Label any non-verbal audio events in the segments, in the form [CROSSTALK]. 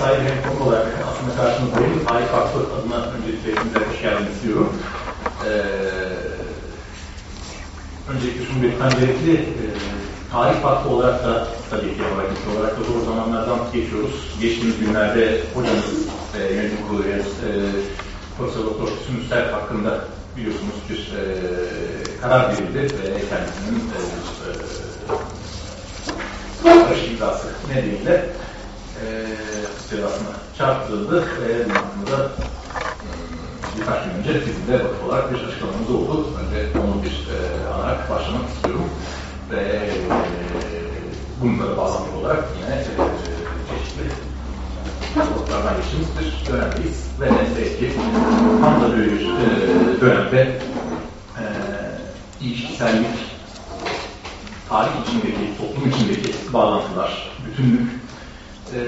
sahibi hem konu olarak aslında karşınızdayım. Tarih Vakfı adına öncelikle hepinize hoş geldiniz diyorum. Ee, öncelikle şunu belirtmem gerekli. Ee, Tarih Vakfı olarak da tabii ki olarak, olarak da zor zamanlardan geçiyoruz. Geçtiğimiz günlerde hocamız, e, yönetim kurulu üyemiz, e, Profesör Doktor Füsun Üstel hakkında biliyorsunuz bir e, karar verildi ve kendisinin e, e, barış imzası nedeniyle e, cezasına çarptırıldı ve bunun hakkında da birkaç gün önce bizim de vakıf olarak bir açıklamamız oldu. Önce onu bir e, anarak başlamak istiyorum. Ve e, bunlara bağlantılı olarak yine e, çeşitli zorluklardan geçtiğimiz bir dönemdeyiz. Ve belki tam da bir e, dönemde e, ilişkisellik, tarih içindeki, toplum içindeki bağlantılar, bütünlük, e,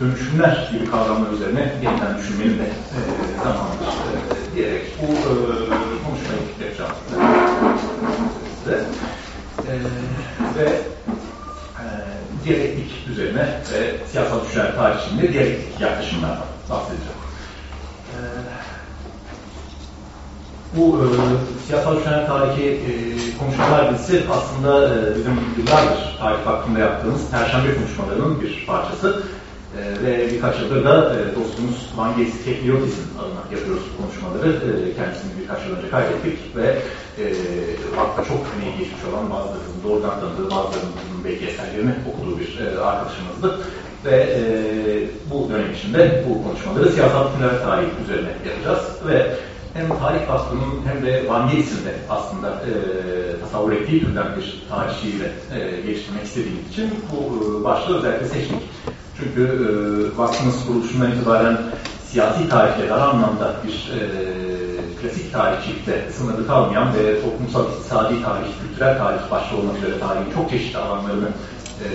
dönüşümler gibi kavramlar üzerine yeniden düşünmenin de e, zamanıdır e, diyerek bu e, konuşmayı size. E, ve e, diyalektik üzerine ve siyasal düşünceler tarihinde diyalektik yaklaşımlardan bahsedeceğim. E, bu e, siyasal düşünceler tarihi e, konuşmalar dizisi aslında e, bizim yıllardır tarih hakkında yaptığımız Perşembe konuşmalarının bir parçası. E, ve birkaç yıldır da e, dostumuz Vangels Tekniotis'in adına yapıyoruz bu konuşmaları. E, kendisini birkaç yıl önce kaybettik ve e, vakta çok emeği geçmiş olan bazılarının doğrudan tanıdığı, bazılarının belki eserlerini okuduğu bir e, arkadaşımızdı. Ve e, bu dönem içinde bu konuşmaları siyasal düşünceler tarihi üzerine yapacağız. Ve hem tarih aslının hem de Van Gels'in de aslında e, tasavvur ettiği türden bir tarihçiyle e, geliştirmek istediğimiz için bu e, başlığı özellikle seçtik. Çünkü e, vakfımız kuruluşundan itibaren siyasi tarihte daha anlamda bir e, klasik tarihçilikte sınırlı kalmayan ve toplumsal, iktisadi tarih, kültürel tarih başta olmak üzere tarihin çok çeşitli alanlarını e,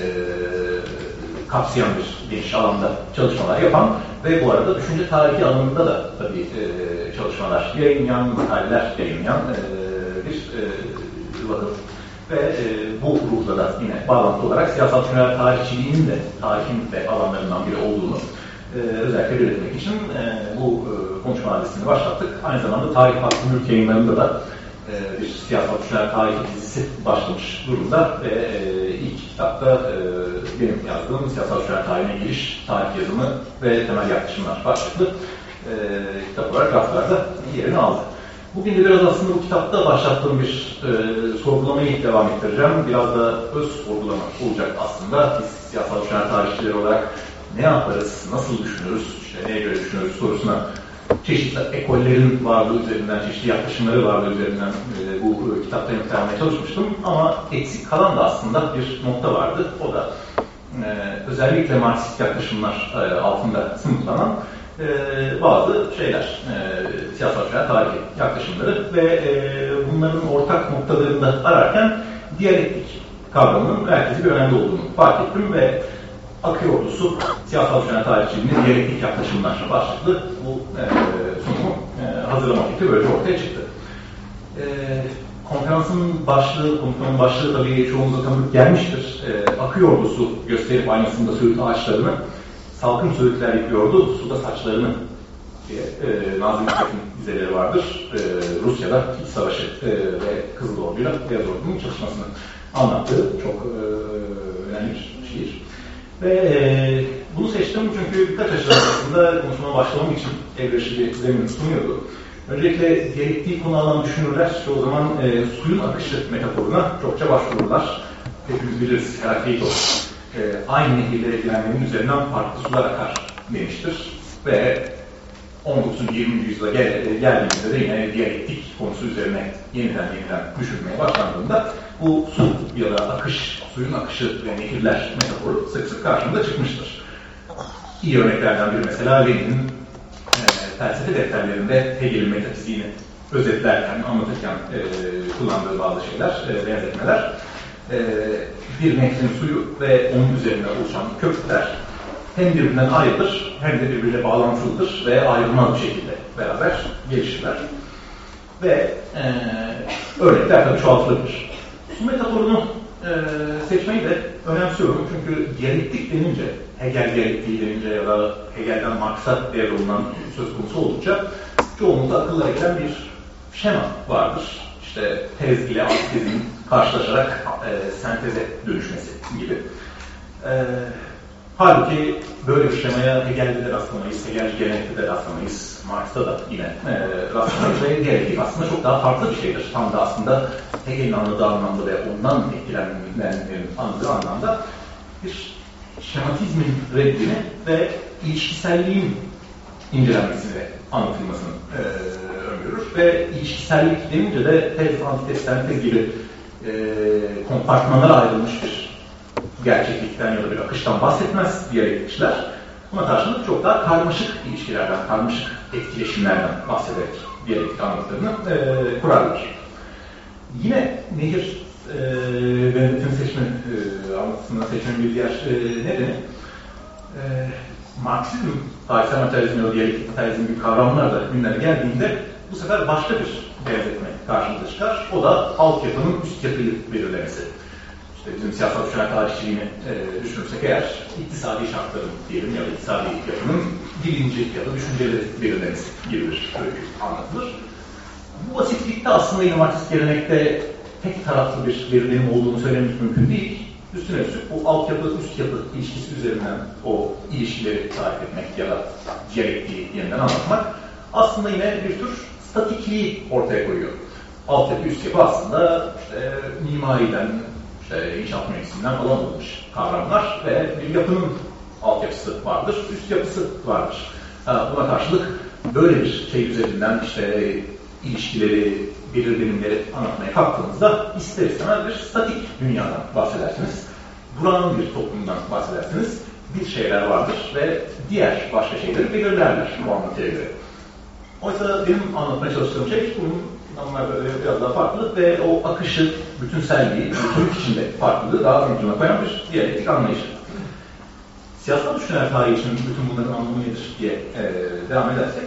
kapsayan bir geniş alanda çalışmalar yapan ve bu arada düşünce tarihi alanında da tabii e, çalışmalar yayınlayan, makaleler yayınlayan e, bir e, vakıf. Ve e, bu ruhla da yine bağlantı olarak siyasal düşünceler tarihçiliğinin de tarihin de alanlarından biri olduğunu e, özellikle belirtmek için e, bu e, konuşma adresini başlattık. Aynı zamanda Tarih Hakkı Mülk yayınlarında da e, bir siyasal düşünceler tarihi dizisi başlamış durumda ve e, ilk kitapta e, benim yazdığım siyasal düşünceler tarihine giriş, tarih yazımı ve temel yaklaşımlar başlıklı e, kitap olarak raflarda yerini aldı. Bugün de biraz aslında bu kitapta başlattığım bir e, sorgulamayı devam ettireceğim. Biraz da öz sorgulama olacak aslında. Biz siyasal düşünceler tarihçileri olarak ne yaparız, nasıl düşünürüz, işte neye göre düşünürüz sorusuna çeşitli ekollerin varlığı üzerinden, çeşitli yaklaşımları varlığı üzerinden e, bu kitapta yanıt vermeye çalışmıştım. Ama eksik kalan da aslında bir nokta vardı. O da e, özellikle Marksist yaklaşımlar e, altında sınıflanan e, bazı şeyler, e, siyasal şeyler, tarihi yaklaşımları ve e, bunların ortak noktalarında ararken diyalektik kavramının merkezi bir önemli olduğunu fark ettim ve akı ordusu siyasal düşünen tarihçiliğinin diyalektik yaklaşımlar başlıklı bu e, sunumu e, hazırlama fikri böylece ortaya çıktı. E, konferansın başlığı, konuşmanın başlığı tabii çoğumuza tanıdık gelmiştir. E, akı ordusu gösterip aynısında söğüt ağaçlarını salkım söğütler yapıyordu, suda saçlarını diye e, Nazım Hikmet'in dizeleri vardır. E, Rusya'da İç Savaşı e, ve Kızıl Ordu'yla Beyaz Ordu'nun çalışmasını anlattığı çok e, önemli bir şiir. Ve e, bunu seçtim çünkü birkaç açıdan aslında konuşmaya başlamam için elverişli bir zemin sunuyordu. Öncelikle diyalektiği konu alan düşünürler çoğu zaman e, suyun akışı metaforuna çokça başvururlar. Hepimiz biliriz Herakleito. E, aynı nehirlere girenlerin üzerinden farklı sular akar demiştir. Ve 19. 20. yüzyıla gel, geldiğimizde de yine diyalektik konusu üzerine yeniden yeniden düşünmeye başlandığında bu su ya da akış, suyun akışı ve nehirler metaforu sık sık karşımıza çıkmıştır. İyi örneklerden biri mesela Lenin'in e, felsefe defterlerinde Hegel'in metafiziğini özetlerken, anlatırken e, kullandığı bazı şeyler, e, benzetmeler. E, bir nehrin suyu ve onun üzerinde oluşan köprüler hem birbirinden ayrılır hem de birbiriyle bağlantılıdır ve ayrılmaz bir şekilde beraber gelişirler. Ve e, örnekler tabii çoğaltılabilir. Su metaforunu e, seçmeyi de önemsiyorum çünkü diyalektik denince, Hegel diyalektiği denince ya da Hegel'den Marx'a devrolunan söz konusu oldukça çoğunlukla akıllara gelen bir şema vardır. İşte tez ile antitezin karşılaşarak e, senteze dönüşmesi gibi. E, halbuki böyle bir şemaya Hegel'de de rastlamayız, Hegel gelenekte de rastlamayız, Marx'ta da yine e, ve diyalektik aslında çok daha farklı bir şeydir. Tam da aslında Hegel'in anladığı anlamda ve ondan etkilenenlerin anladığı anlamda bir şematizmin reddini ve ilişkiselliğin incelenmesini anlatılmasını e, öngörür. Ve ilişkisellik denince de tez, antitez, sentez gibi e, kompartmanlara ayrılmış bir gerçeklikten ya da bir akıştan bahsetmez diyalektikçiler. Buna karşılık çok daha karmaşık ilişkilerden, karmaşık etkileşimlerden bahsederek diyalektik anlatılarını e, kurarlar. Yine Nehir e, Benedik'in seçme e, anlatısında seçmenin bir diğer e, nedeni e, Marksizm, tarihsel materyalizm ya da diyalektik materyalizm gibi kavramlar da gündeme geldiğinde bu sefer başka bir benzetme karşımıza çıkar. O da altyapının üst yapıyı belirlemesi. İşte bizim siyasal düşünen tarihçiliğini e, düşünürsek eğer iktisadi şartların diyelim ya da iktisadi yapının bilinci ya da düşünceleri belirlemesi gibi bir anlatılır. Bu basitlikte aslında yine gelenekte tek taraflı bir verilerim olduğunu söylemek mümkün değil. Üstüne üstlük bu altyapı, üst yapı ilişkisi üzerinden o ilişkileri tarif etmek ya da diyalektiği yeniden anlatmak aslında yine bir tür statikliği ortaya koyuyor. Altyapı, üst yapı aslında işte mimariden, işte inşaat mühendisliğinden falan alınmış kavramlar ve bir yapının altyapısı vardır, üst yapısı vardır. Buna karşılık böyle bir şey üzerinden işte ilişkileri, belirlenimleri anlatmaya kalktığınızda ister istemez bir statik dünyadan bahsedersiniz. Buranın bir toplumdan bahsedersiniz. Bir şeyler vardır ve diğer başka şeyleri belirlerler bu anlatıya göre. Oysa benim anlatmaya çalıştığım şey bunun onlar biraz daha farklı ve o akışı, bütünselliği, bütünlük içinde farklılığı daha ön plana koyan bir diyalektik anlayış. Siyasal düşünceler tarihi için bütün bunların anlamı nedir diye e, devam edersek,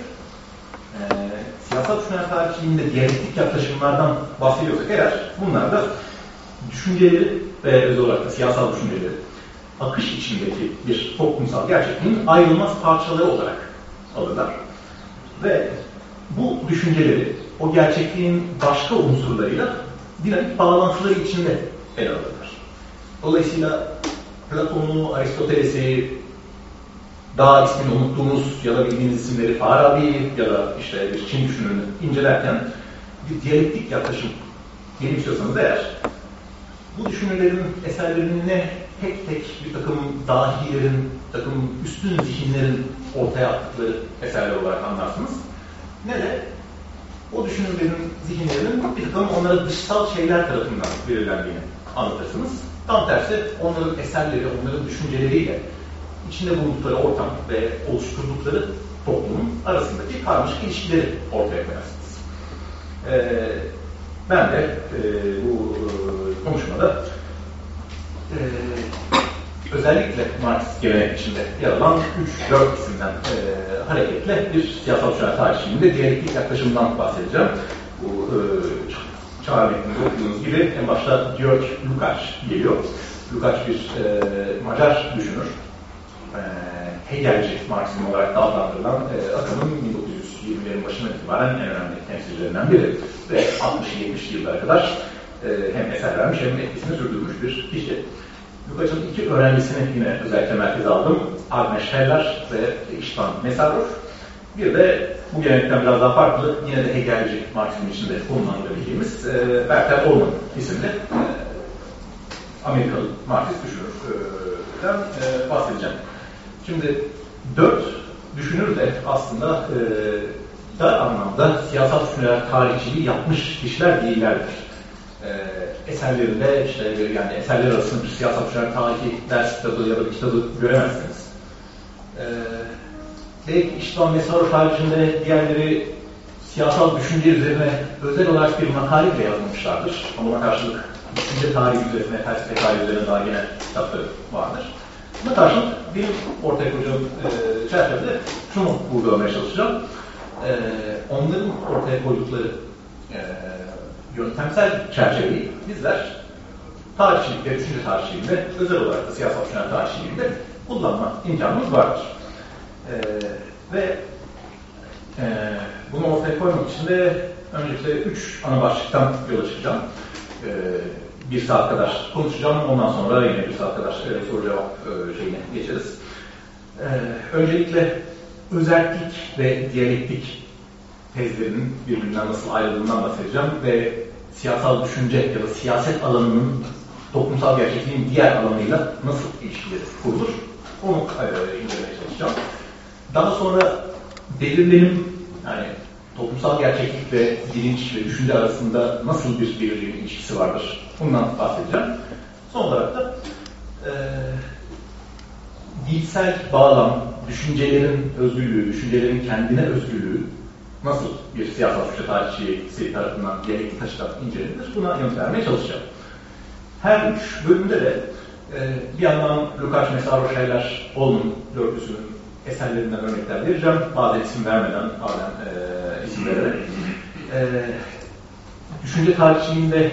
e, siyasal düşünceler tarihçiliğinde diyalektik yaklaşımlardan bahsediyorsak eğer, bunlar da düşünceleri ve özel olarak da siyasal düşünceleri akış içindeki bir toplumsal gerçekliğin ayrılmaz parçaları olarak alırlar. Ve bu düşünceleri o gerçekliğin başka unsurlarıyla dinamik bağlantıları içinde ele alırlar. Dolayısıyla Platon'u, Aristoteles'i, daha ismini unuttuğumuz ya da bildiğiniz isimleri Farabi ya da işte bir Çin düşünürünü incelerken bir diyalektik yaklaşım geliştiriyorsanız eğer bu düşünürlerin eserlerine tek tek bir takım dahilerin, bir takım üstün zihinlerin ortaya attıkları eserler olarak anlarsınız. Ne de o düşünürlerin zihinlerinin bir takım onlara dışsal şeyler tarafından belirlendiğini anlatırsınız. Tam tersi onların eserleri, onların düşünceleriyle içinde bulundukları ortam ve oluşturdukları toplumun arasındaki karmaşık ilişkileri ortaya koyarsınız. Ee, ben de e, bu e, konuşmada e, özellikle Marksist gelenek içinde yer alan 3-4 isimden e, hareketle bir siyasal şahit tarihçiliğinde diyalektik yaklaşımdan bahsedeceğim. Bu e, çağrı okuduğunuz gibi en başta Georg Lukács geliyor. Lukács bir e, Macar düşünür. E, Hegelci Marksizm olarak adlandırılan e, akımın 1920'lerin başından itibaren en önemli temsilcilerinden biri. Ve 60-70 yıllara kadar e, hem eser vermiş hem etkisini sürdürmüş bir kişi. Lukács'ın iki öğrencisini yine özellikle merkeze aldım. Agnes Scheller ve İşvan Mesarov. Bir de bu gelenekten biraz daha farklı, yine de Hegelci Marksizm içinde kullanılabileceğimiz e, Bertel Orman isimli e, Amerikalı Marksist düşünürden e, bahsedeceğim. Şimdi dört düşünür de aslında e, dar anlamda siyasal düşünceler tarihçiliği yapmış kişiler değillerdir. E, eserlerinde işte yani eserler arasında bir siyasal düşünceler tarihi ders kitabı ya da bir kitabı göremezsiniz. E, belki İşban ve Sarhoş haricinde diğerleri siyasal düşünce üzerine özel olarak bir makale bile yazmamışlardır. Ama karşılık düşünce tarihi üzerine, felsefe tarihi üzerine daha yine kitapları vardır. Buna karşılık benim ortaya koyacağım e, çerçevede şunu vurgulamaya çalışacağım. E, onların ortaya koydukları e, yöntemsel çerçeveyi bizler tarihçilikte, düşünce tarihçiliğinde, özel olarak da siyasal düşünce tarihçiliğinde kullanma imkanımız vardır. E, ve e, bunu ortaya koymak için de öncelikle üç ana başlıktan yola çıkacağım. E, bir saat kadar konuşacağım, ondan sonra yine bir saat kadar e, soru cevap e, şeyine geçeriz. E, öncelikle özellik ve diyalektik tezlerinin birbirinden nasıl ayrıldığından bahsedeceğim ve siyasal düşünce ya da siyaset alanının toplumsal gerçekliğin diğer alanıyla nasıl ilişkileri kurulur onu e, incelemeye çalışacağım. Daha sonra belirlenim yani toplumsal gerçeklik ve bilinç ve düşünce arasında nasıl bir belirlenim ilişkisi vardır bundan bahsedeceğim. Son olarak da e, dilsel bağlam, düşüncelerin özgürlüğü, düşüncelerin kendine özgürlüğü nasıl bir siyasal suçlu tarihçisi tarafından gerekli taşıdan incelenir buna yanıt vermeye çalışacağım. Her üç bölümde de e, bir yandan Lukács Meszaros Ol'un dörtlüsünün eserlerinden örnekler vereceğim. Bazen isim vermeden, bazen e, isim vererek. E, düşünce tarihçiliğinde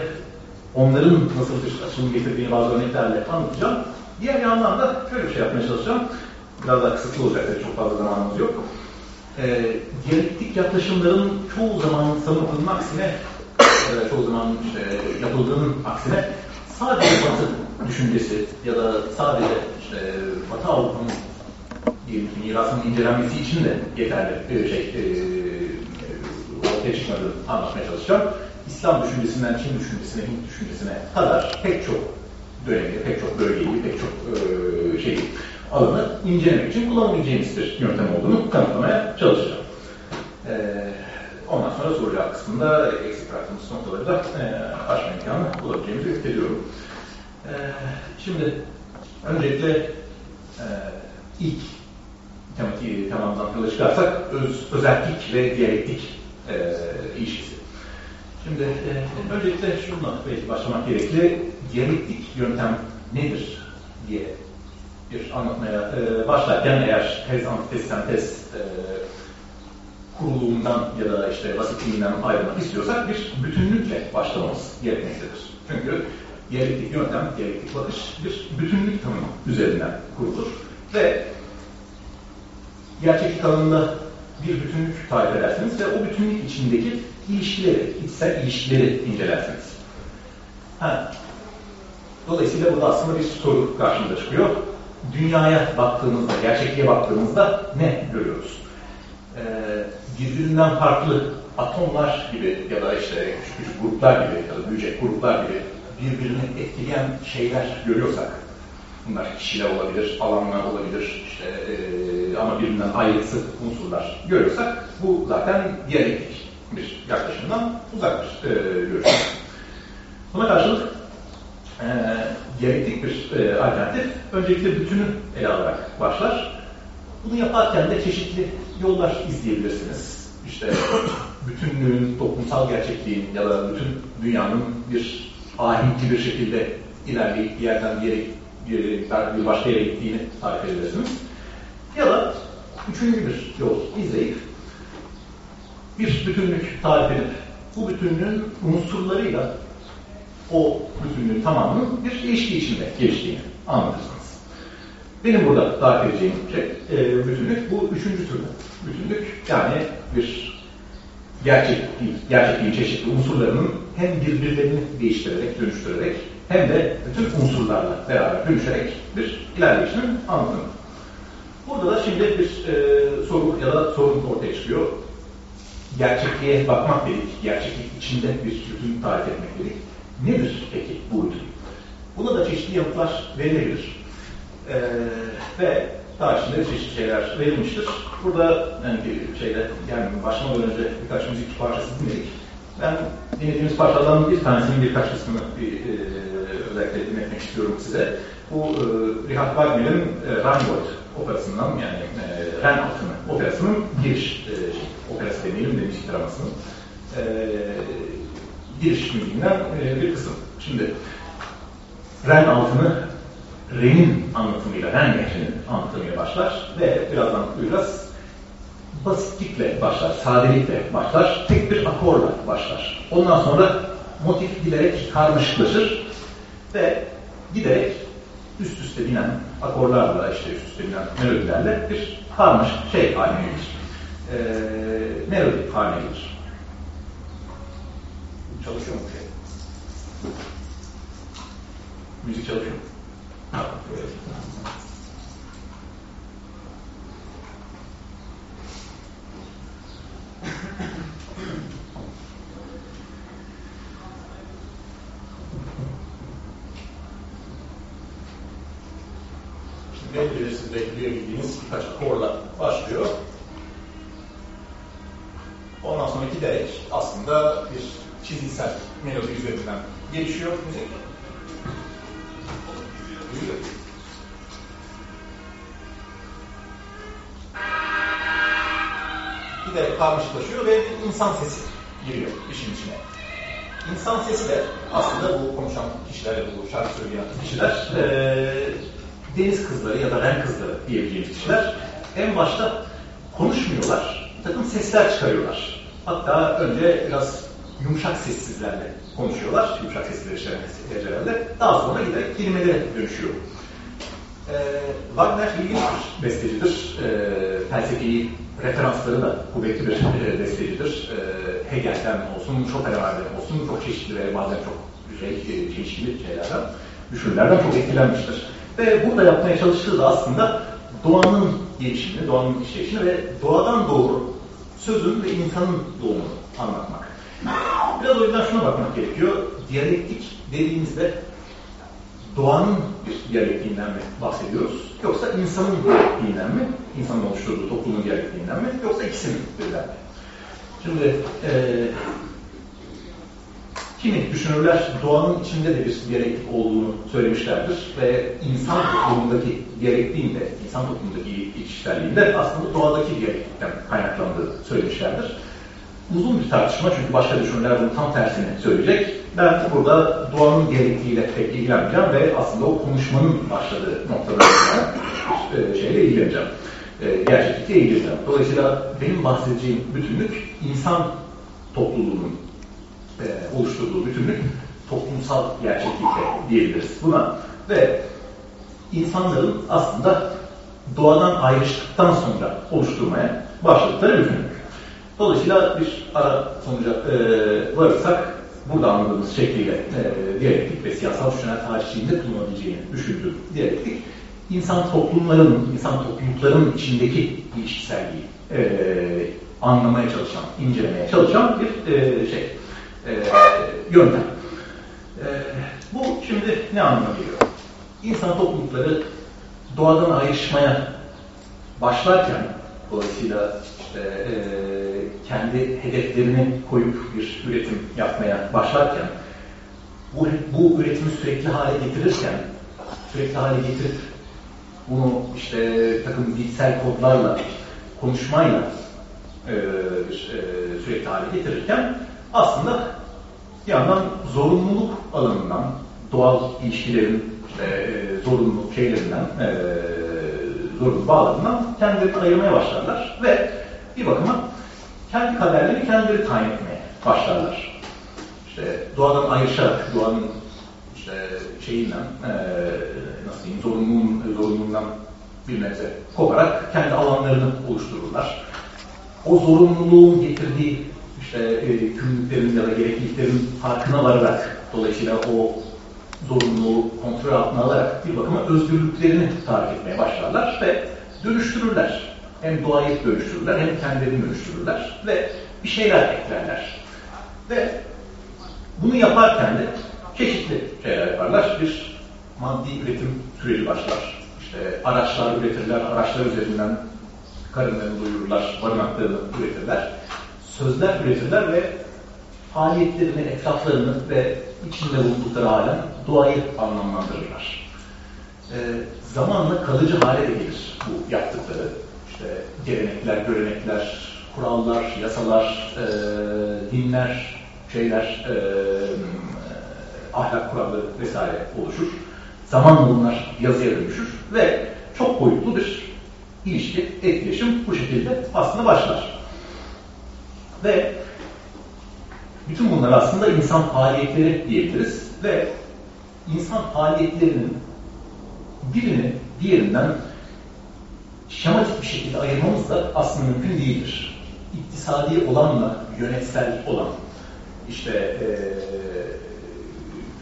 onların nasıl bir açılım getirdiğini bazı örneklerle anlatacağım. Diğer yandan da şöyle bir şey yapmaya çalışacağım. Biraz daha kısıtlı olacak, çok fazla zamanımız yok. E, diyalektik yaklaşımların çoğu zaman sanıldığının aksine, e, çoğu zaman işte yapıldığının aksine sadece Batı düşüncesi ya da sadece işte Batı Avrupa'nın mirasının incelenmesi için de yeterli bir şey e, ortaya çıkmadığını anlatmaya çalışacağım. İslam düşüncesinden Çin düşüncesine, Hint düşüncesine kadar pek çok dönemi, pek çok bölgeyi, pek çok e, şeyi alanı incelemek için kullanabileceğimiz bir yöntem olduğunu kanıtlamaya çalışacağım. E, ondan sonra soru kısmında eksik bıraktığımız noktaları da e, aşma imkanı bulabileceğimizi ümit E, şimdi öncelikle e, ilk tematiği tamamdan yola çıkarsak öz, özellik ve diyalektik e, ilişkisi. Şimdi e, öncelikle şundan belki başlamak gerekli. Diyalektik yöntem nedir diye bir anlatmaya e, başlarken eğer tez, antitez, sentez e, kuruluğundan ya da işte basitliğinden ayrılmak istiyorsak bir bütünlükle başlamamız gerekmektedir. Çünkü diyalektik yöntem, diyalektik bakış bir bütünlük tanımı üzerinden kurulur ve gerçeklik alanında bir bütünlük tarif edersiniz ve o bütünlük içindeki ilişkileri, içsel ilişkileri incelersiniz. Ha. Dolayısıyla burada aslında bir soru karşımıza çıkıyor. Dünyaya baktığımızda, gerçekliğe baktığımızda ne görüyoruz? Ee, birbirinden farklı atomlar gibi ya da işte küçük küçük gruplar gibi ya da büyüyecek gruplar gibi birbirini etkileyen şeyler görüyorsak bunlar kişiler olabilir, alanlar olabilir işte e, ama birbirinden ayrısı unsurlar görüyorsak bu zaten diyalektik bir yaklaşımdan uzaktır e, görüşürüz. Buna karşılık e, diyalektik bir e, alternatif öncelikle bütünü ele alarak başlar. Bunu yaparken de çeşitli yollar izleyebilirsiniz. İşte bütünlüğün, toplumsal gerçekliğin ya da bütün dünyanın bir ahenkli bir şekilde ilerleyip bir yerden bir yere, bir, bir başka yere gittiğini tarif edebilirsiniz. Ya da üçüncü bir yol izleyip bir bütünlük tarif edip bu bütünlüğün unsurlarıyla o bütünlüğün tamamının bir ilişki içinde geliştiğini anlatırsınız. Benim burada tarif edeceğim şey, e, bütünlük bu üçüncü türlü. Bütünlük yani bir gerçekliği, gerçekliğin çeşitli unsurlarının hem birbirlerini değiştirerek, dönüştürerek hem de bütün unsurlarla beraber dönüşerek bir ilerleyişinin anlatımı. Burada da şimdi bir e, soru ya da sorun ortaya çıkıyor. Gerçekliğe bakmak dedik, gerçeklik içinde bir bütün tarif etmek dedik. Nedir peki bu bütün? Buna da çeşitli yanıtlar verilebilir. Ee, ve daha içinde çeşitli şeyler verilmiştir. Burada yani şeyde yani başlamadan önce birkaç müzik parçası dinledik. Ben dinlediğimiz parçalardan bir tanesinin birkaç kısmını bir, e, özellikle dinletmek istiyorum size. Bu e, Richard Wagner'in e, Rheingold operasından yani e, Ren Atını operasının giriş e, şey, operası demeyelim de müzik dramasının e, giriş müziğinden e, bir kısım. Şimdi Ren altını Ren'in anlatımıyla, Ren nehrinin anlatımıyla başlar ve birazdan duyacağız. Basitlikle başlar, sadelikle başlar, tek bir akorla başlar. Ondan sonra motif giderek karmaşıklaşır Ve giderek üst üste binen akorlarla, işte üst üste binen melodilerle bir karmaşık şey haline gelir. Ee, melodi haline gelir. Çalışıyor mu şey? Müzik çalışıyor mu? Şimdi belirsiz bekleyebildiğiniz birkaç akorla başlıyor. Ondan sonra giderek aslında bir çizgisel melodi üzerinden gelişiyor müzik. Duyuyor. Giderek karmaşıklaşıyor ve insan sesi giriyor işin içine. İnsan sesi de aslında bu konuşan kişiler ya da bu şarkı söyleyen kişiler e, deniz kızları ya da ren kızları diyebileceğimiz kişiler en başta konuşmuyorlar, bir takım sesler çıkarıyorlar. Hatta önce biraz yumuşak sessizlerle konuşuyorlar, yumuşak sesleri hecelerle. Daha sonra giderek kelimelere dönüşüyor. E, Wagner ilginç bir bestecidir. E, felsefeyi referansları da kuvvetli bir e, bestecidir. E, Hegel'den olsun, Schopenhauer'den olsun çok çeşitli ve bazen çok şey, çeşitli şeylerden, düşünürlerden çok etkilenmiştir. Ve burada yapmaya çalıştığı da aslında doğanın gelişimini, doğanın işleyişini ve doğadan doğru sözün ve insanın doğumunu anlatmak. Biraz o yüzden şuna bakmak gerekiyor. Diyalektik dediğimizde doğanın diyalektiğinden mi bahsediyoruz? Yoksa insanın diyalektiğinden mi? İnsanın oluşturduğu toplumun diyalektiğinden mi? Yoksa ikisinin birden mi? Şimdi e, kimi düşünürler doğanın içinde de bir diyalektik olduğunu söylemişlerdir ve insan toplumundaki diyalektiğin de, insan toplumundaki ilişkiselliğin de aslında doğadaki diyalektikten kaynaklandığı söylemişlerdir. Uzun bir tartışma çünkü başka düşünürler bunun tam tersini söyleyecek. Ben burada doğanın diyalektiğiyle pek ilgilenmeyeceğim ve aslında o konuşmanın başladığı noktada e, şeyle ilgileneceğim. E, gerçeklikle ilgileneceğim. Dolayısıyla benim bahsedeceğim bütünlük insan topluluğunun e, oluşturduğu bütünlük toplumsal gerçeklikle diyebiliriz buna. Ve insanların aslında doğadan ayrıştıktan sonra oluşturmaya başladıkları bütünlük. Dolayısıyla bir ara sonuca e, varırsak burada anladığımız şekliyle e, diyalektik ve siyasal düşünen tarihçiliğinde kullanabileceğini düşündüğüm diyalektik, insan toplumların, insan toplulukların içindeki ilişkiselliği e, anlamaya çalışan, incelemeye çalışan bir e, şey, e, yöntem. E, bu şimdi ne anlama geliyor? İnsan toplulukları doğadan ayrışmaya başlarken, dolayısıyla işte e, kendi hedeflerini koyup bir üretim yapmaya başlarken, bu, bu üretimi sürekli hale getirirken, sürekli hale getirip bunu işte takım dilsel kodlarla, konuşmayla e, e, sürekli hale getirirken aslında bir yandan zorunluluk alanından, doğal ilişkilerin işte, e, zorunlu şeylerinden, e, zorunlu bağlarından kendilerini ayırmaya başlarlar ve bir bakıma kendi kaderlerini kendileri tayin etmeye başlarlar. İşte doğadan ayrışarak, doğanın işte şeyinden, e, nasıl diyeyim, zorunluluğun, zorunluluğundan bir nebze koparak kendi alanlarını oluştururlar. O zorunluluğun getirdiği işte e, kümlüklerin ya da gerekliliklerin farkına vararak dolayısıyla o zorunluluğu kontrol altına alarak bir bakıma özgürlüklerini tarif etmeye başlarlar ve dönüştürürler. Hem doğayı dönüştürürler hem kendilerini dönüştürürler ve bir şeyler eklerler. Ve bunu yaparken de çeşitli şeyler yaparlar. Bir maddi üretim süreci başlar. İşte araçlar üretirler, araçlar üzerinden karınlarını doyururlar, barınaklarını üretirler sözler üretirler ve faaliyetlerini, etraflarını ve içinde bulundukları alem doğayı anlamlandırırlar. E, zamanla kalıcı hale gelir bu yaptıkları. İşte gelenekler, görenekler, kurallar, yasalar, e, dinler, şeyler, e, ahlak kuralları vesaire oluşur. Zamanla bunlar yazıya dönüşür ve çok boyutlu bir ilişki, etkileşim bu şekilde aslında başlar. Ve bütün bunlar aslında insan faaliyetleri diyebiliriz ve insan faaliyetlerinin birini diğerinden şematik bir şekilde ayırmamız da aslında mümkün değildir. İktisadi olanla yönetsel olan, işte e,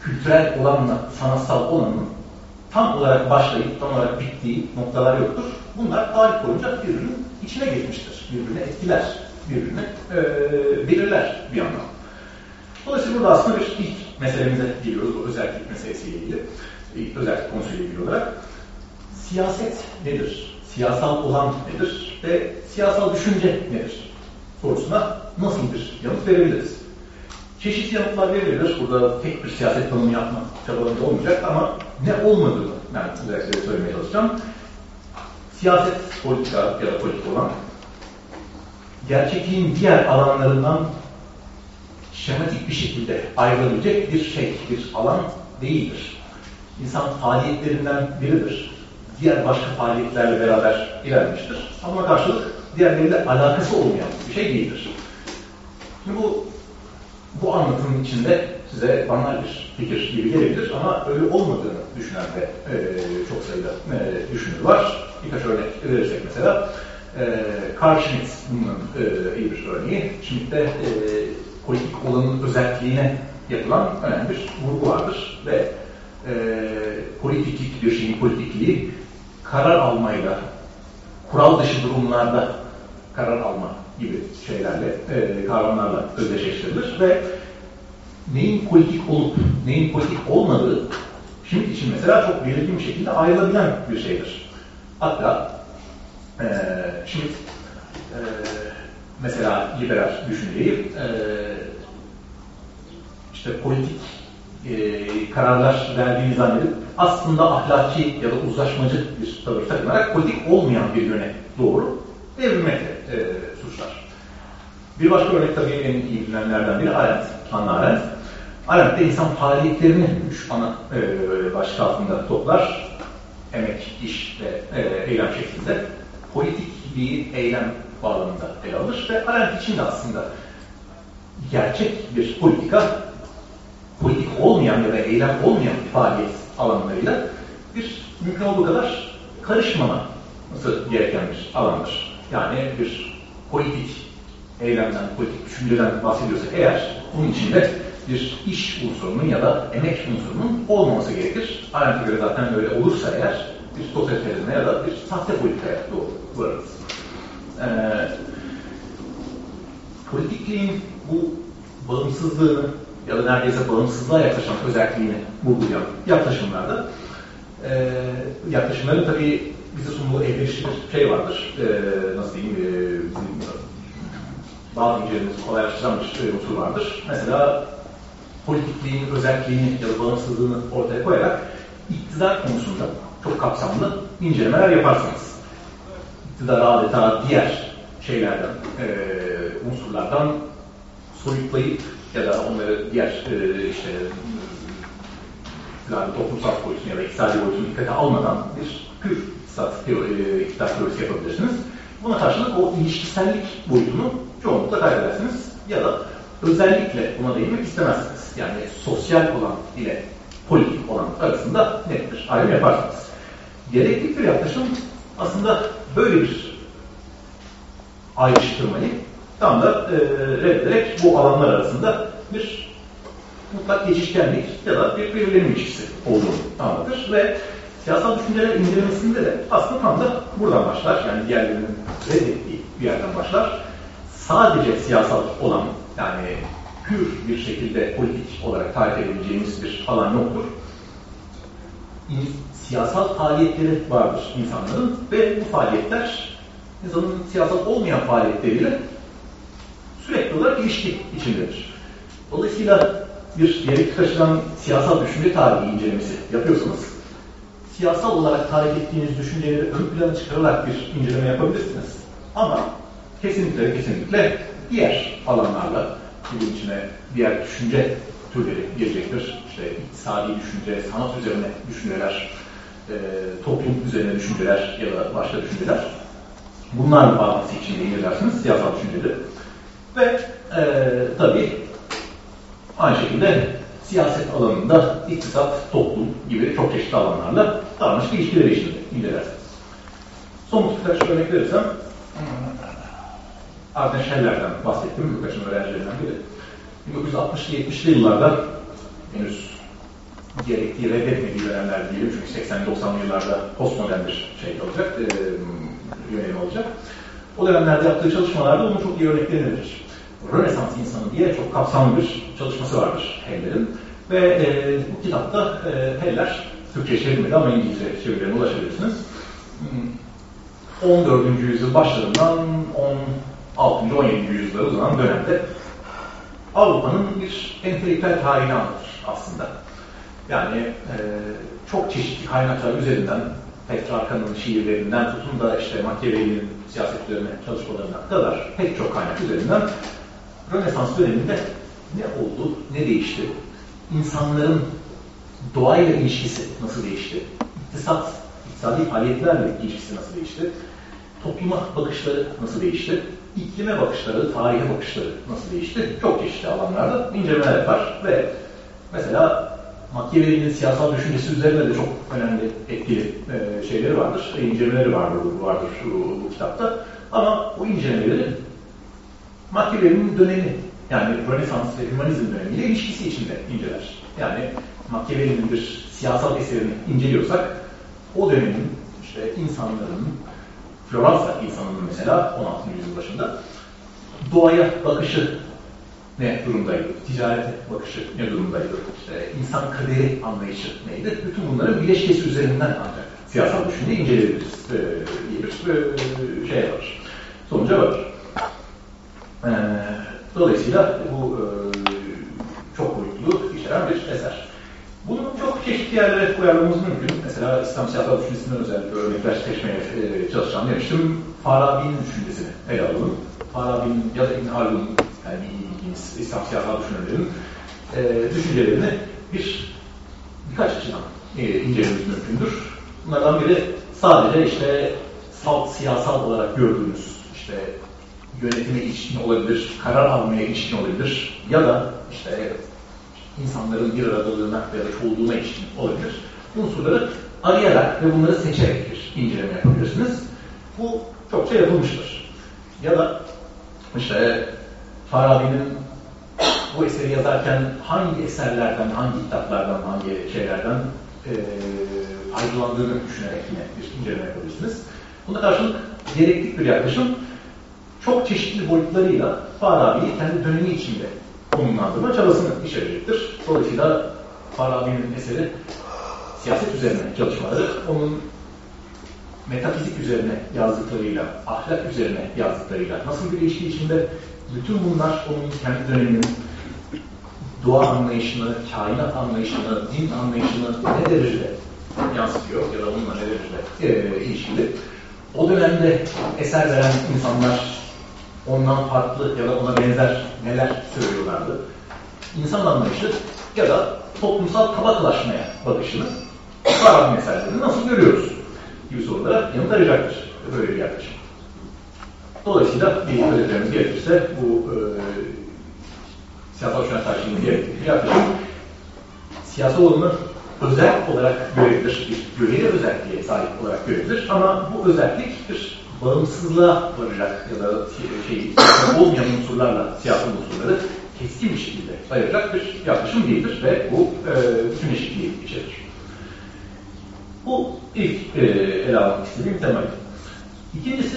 kültürel olanla sanatsal olanın tam olarak başlayıp tam olarak bittiği noktalar yoktur. Bunlar tarih boyunca birbirinin içine geçmiştir. Birbirine etkiler, birbirini e, belirler bir yandan. Dolayısıyla burada aslında bir ilk meselemize geliyoruz, bu özellik meselesiyle ilgili, özellik konusuyla ilgili olarak. Siyaset nedir? Siyasal olan nedir? Ve siyasal düşünce nedir? Sorusuna nasıl bir yanıt verebiliriz? Çeşitli yanıtlar verilir. Burada tek bir siyaset tanımı yapmak çabalarında olmayacak ama ne olmadığını ben özellikle söylemeye çalışacağım. Siyaset, politika ya da politik olan gerçekliğin diğer alanlarından şematik bir şekilde ayrılabilecek bir şey, bir alan değildir. İnsan faaliyetlerinden biridir. Diğer başka faaliyetlerle beraber ilerlemiştir. Ama karşılık diğerleriyle alakası olmayan bir şey değildir. Şimdi bu bu anlatımın içinde size banal bir fikir gibi gelebilir ama öyle olmadığını düşünen de e, çok sayıda e, düşünür var. Birkaç örnek verirsek mesela e, Carl Schmitt bunun e, iyi bir örneği. Schmitt'te e, politik olanın özelliğine yapılan önemli bir vurgu vardır ve e, politiklik bir şeyin politikliği karar almayla, kural dışı durumlarda karar alma gibi şeylerle, e, kavramlarla özdeşleştirilir ve neyin politik olup neyin politik olmadığı şimdi için mesela çok belirgin bir şekilde ayrılabilen bir şeydir. Hatta e, şimdi e, mesela liberal düşünceyi e, işte politik e, kararlar verdiğini zannedip aslında ahlaki ya da uzlaşmacı bir tavır takınarak politik olmayan bir yöne doğru evrilmekle e, suçlar. Bir başka örnek tabii en iyi bilinenlerden biri Arendt, Hannah Arendt. Arendt insan faaliyetlerini üç ana e, başlık altında toplar. Emek, iş ve e, eylem şeklinde. Politik bir eylem bağlamında ele alır ve Arendt için de aslında gerçek bir politika politik olmayan ya da eylem olmayan faaliyet alanlarıyla bir mümkün olduğu kadar karışmaması gereken bir alandır. Yani bir politik eylemden, politik düşünceden bahsediyorsak eğer bunun içinde bir iş unsurunun ya da emek unsurunun olmaması gerekir. Arendt'e göre zaten böyle olursa eğer bir totaliterizme ya da bir sahte politikaya doğru varırız. Ee, politikliğin bu bağımsızlığını ya da neredeyse bağımsızlığa yaklaşan özelliğini vurgulayan yaklaşımlarda e, yaklaşımların tabii bize sunduğu bir şey vardır. E, nasıl diyeyim, e, bazı incelemesi kolaylaştıran bir usul vardır. Mesela politikliğin özelliğini ya da bağımsızlığını ortaya koyarak iktidar konusunda çok kapsamlı incelemeler yaparsınız. İktidar adeta diğer şeylerden, e, unsurlardan soyutlayıp ya da onları diğer e, işte yani toplumsal boyutunu ya da iktisadi boyutunu dikkate almadan bir pür iktisat teorisi yapabilirsiniz. Buna karşılık o ilişkisellik boyutunu çoğunlukla kaybedersiniz ya da özellikle buna değinmek istemezsiniz. Yani sosyal olan ile politik olan arasında net bir ayrım yaparsınız. Gerekli bir yaklaşım aslında böyle bir ayrıştırmayı tam da e, reddederek bu alanlar arasında bir mutlak geçişkenlik ya da bir belirlenim ilişkisi olduğunu anlatır ve siyasal düşünceler incelemesinde de aslında tam da buradan başlar. Yani diğerlerinin reddettiği bir yerden başlar. Sadece siyasal olan yani pür bir şekilde politik olarak tarif edebileceğimiz bir alan yoktur. Siyasal faaliyetleri vardır insanların ve bu faaliyetler insanın siyasal olmayan faaliyetleriyle sürekli olarak ilişki içindedir. Dolayısıyla bir yere taşınan siyasal düşünce tarihi incelemesi yapıyorsanız, siyasal olarak tarif ettiğiniz düşünceleri ön plana çıkararak bir inceleme yapabilirsiniz. Ama kesinlikle kesinlikle diğer alanlarla bunun içine diğer düşünce türleri girecektir. İşte iktisadi düşünce, sanat üzerine düşünceler, e, toplum üzerine düşünceler ya da başka düşünceler. Bunlarla bağlantısı içinde incelersiniz siyasal düşünceleri. Ve e, tabii aynı şekilde siyaset alanında iktisat, toplum gibi çok çeşitli alanlarla davranış ilişkileri içinde incelersiniz. Somut birkaç örnek verirsem, Arden Scheller'den bahsettim, birkaçın öğrencilerinden biri. 1960'lı 70'li yıllarda henüz gerektiği reddetmediği dönemler diyelim çünkü 80-90'lı yıllarda postmodern bir şey olacak, e, yönelim olacak. O dönemlerde yaptığı çalışmalarda onun çok iyi örneklerini verir. Rönesans insanı diye çok kapsamlı bir çalışması vardır Heller'in. Ve e, bu kitapta e, Heller, Türkçe çevrilmedi ama İngilizce çevirilerine ulaşabilirsiniz. 14. Hmm, yüzyıl başlarından 16. 17. yüzyıllara uzanan dönemde Avrupa'nın bir entelektüel tarihini anlatır aslında. Yani e, çok çeşitli kaynaklar üzerinden Petrarca'nın şiirlerinden tutun da işte Machiavelli'nin siyaset üzerine çalışmalarına kadar pek çok kaynak üzerinden Rönesans döneminde ne oldu, ne değişti, insanların doğayla ilişkisi nasıl değişti, iktisat, iktisadi faaliyetlerle ilişkisi nasıl değişti, topluma bakışları nasıl değişti, iklime bakışları, tarihe bakışları nasıl değişti, çok çeşitli alanlarda incelemeler yapar ve mesela Machiavelli'nin siyasal düşüncesi üzerinde de çok önemli etkili e, şeyleri vardır, e, incelemeleri vardır, vardır bu, bu kitapta. Ama o incelemeleri Machiavelli'nin dönemi, yani Rönesans ve Hümanizm dönemiyle ilişkisi içinde inceler. Yani Machiavelli'nin bir siyasal eserini inceliyorsak, o dönemin işte insanların, Floransa insanının mesela 16. yüzyıl başında doğaya bakışı ne durumdaydı? Ticarete bakışı ne durumdaydı? İşte insan kaderi anlayışı neydi? Bütün bunların bileşkesi üzerinden ancak siyasal düşünmeyi inceleyebiliriz e, diye bir e, şey var. Sonuca var. E, dolayısıyla bu e, çok boyutlu içeren bir eser. Bunu çok çeşitli yerlere koyarmamız mümkün. Mesela İslam siyasal düşüncesinden özellikle örnekler seçmeye e, çalışacağım demiştim. Farabi'nin düşüncesini ele alalım. Farabi'nin ya da İbn Haldun'un yani İslam siyasal düşünürlerin e, düşüncelerini bir birkaç açıdan e, incelememiz mümkündür. Bunlardan biri sadece işte salt siyasal olarak gördüğümüz işte yönetime ilişkin olabilir, karar almaya ilişkin olabilir ya da işte insanların bir aradalığına ya da çoğulluğuna ilişkin olabilir. Unsurları arayarak ve bunları seçerek bir inceleme yapabilirsiniz. Bu çokça yapılmıştır. Ya da işte Farabi'nin bu eseri yazarken hangi eserlerden, hangi kitaplardan, hangi şeylerden e, faydalandığını düşünerek yine bir inceleme yapabilirsiniz. Buna karşılık diyalektik bir yaklaşım çok çeşitli boyutlarıyla Farabi'yi kendi dönemi içinde konumlandırma çabasını içerecektir. Dolayısıyla Farabi'nin eseri siyaset üzerine çalışmaları, onun metafizik üzerine yazdıklarıyla, ahlak üzerine yazdıklarıyla nasıl bir ilişki içinde bütün bunlar onun kendi döneminin doğa anlayışını, kainat anlayışını, din anlayışını ne derecede yansıtıyor ya da onunla ne derecede e, ilişkili. O dönemde eser veren insanlar ondan farklı ya da ona benzer neler söylüyorlardı. İnsan anlayışı ya da toplumsal tabakalaşmaya bakışını Farabi meselelerini nasıl görüyoruz gibi sorulara yanıt arayacaktır. Böyle bir yaklaşım. Dolayısıyla bir ödevlerimiz gerekirse bu e, siyasal düşünen tarihinin gerektiği bir yaklaşım siyasal olanı özel olarak görebilir, bir göreli özelliğe sahip olarak görebilir ama bu özellik bir bağımsızlığa varacak ya da şey, olmayan unsurlarla siyasal unsurları keskin bir şekilde ayıracak bir yaklaşım değildir ve bu e, bütün eşitliği içerir. Bu ilk e, ele almak istediğim temel. İkincisi,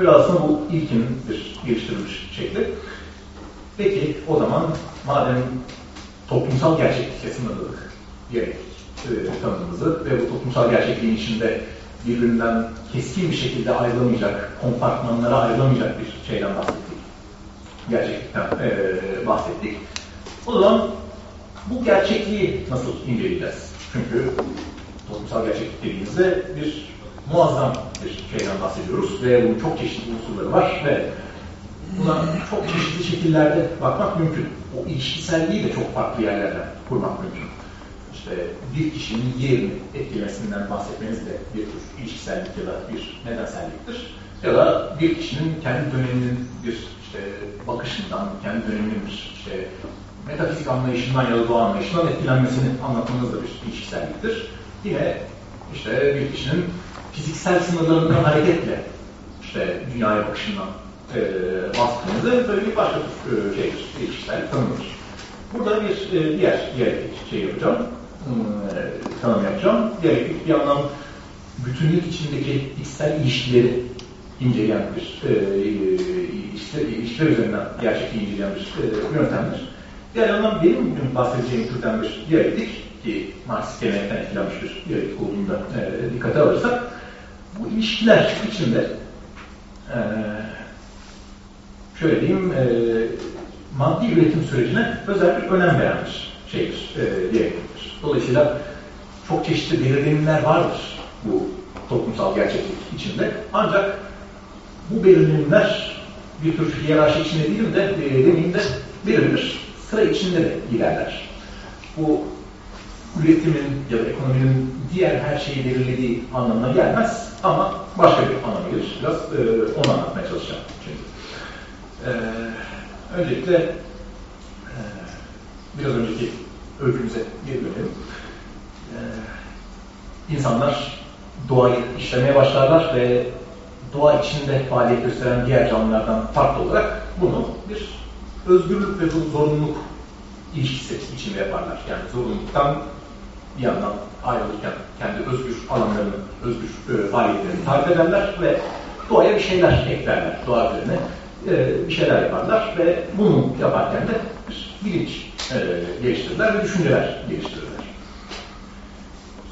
biraz aslında bu ilkin bir geliştirilmiş şekli. Peki o zaman madem toplumsal gerçeklik sınırlılık gerek e, tanımımızı ve bu toplumsal gerçekliğin içinde birbirinden keskin bir şekilde ayrılamayacak, kompartmanlara ayrılamayacak bir şeyden bahsettik. Gerçeklikten e, bahsettik. O zaman bu gerçekliği nasıl inceleyeceğiz? Çünkü toplumsal gerçeklik dediğimizde bir muazzam bir şeyden bahsediyoruz ve bunun çok çeşitli unsurları var ve buna çok çeşitli şekillerde bakmak mümkün. O ilişkiselliği de çok farklı yerlerden kurmak mümkün işte bir kişinin yerini etkilemesinden bahsetmeniz de bir tür ilişkisellik ya da bir nedenselliktir. Ya da bir kişinin kendi döneminin bir işte bakışından, kendi döneminin bir işte metafizik anlayışından ya da doğa anlayışından etkilenmesini anlatmanız da bir ilişkiselliktir. Yine işte bir kişinin fiziksel sınırlarından hareketle işte dünyaya bakışından e, baskınızı böyle bir başka e, şeydir, ilişkisellik tanımdır. Burada bir e, diğer diyalektik şey yapacağım, e, tanım yapacağım. Diyalektik bir yandan bütünlük içindeki içsel ilişkileri inceleyen bir e, ilişkiler, ilişkiler üzerinden gerçekliği inceleyen bir e, yöntemdir. Diğer yandan benim bugün bahsedeceğim türden bir diyalektik ki Marksist gelenekten etkilenmiş bir diyalektik olduğunu da e, dikkate alırsak bu ilişkiler içinde e, şöyle diyeyim e, maddi üretim sürecine özel bir önem veren bir şeydir, e, diyalektiktir. Dolayısıyla çok çeşitli belirlenimler vardır bu toplumsal gerçeklik içinde. Ancak bu belirlenimler bir tür hiyerarşi içinde değil de e, demeyeyim de belirlenir. Sıra içinde de ilerler. Bu üretimin ya da ekonominin diğer her şeyi belirlediği anlamına gelmez ama başka bir anlamı gelir. Biraz e, onu anlatmaya çalışacağım şimdi. E, öncelikle e, biraz önceki öykümüze geri dönelim. E, insanlar doğayı işlemeye başlarlar ve doğa içinde faaliyet gösteren diğer canlılardan farklı olarak bunu bir özgürlük ve zorunluluk ilişkisi içinde yaparlar. Yani zorunluluktan bir yandan ayrılırken kendi özgür alanlarını, özgür e, faaliyetlerini takip ederler ve doğaya bir şeyler eklerler, doğa üzerine e, bir şeyler yaparlar ve bunu yaparken de bilinç e, geliştirirler ve düşünceler geliştirirler.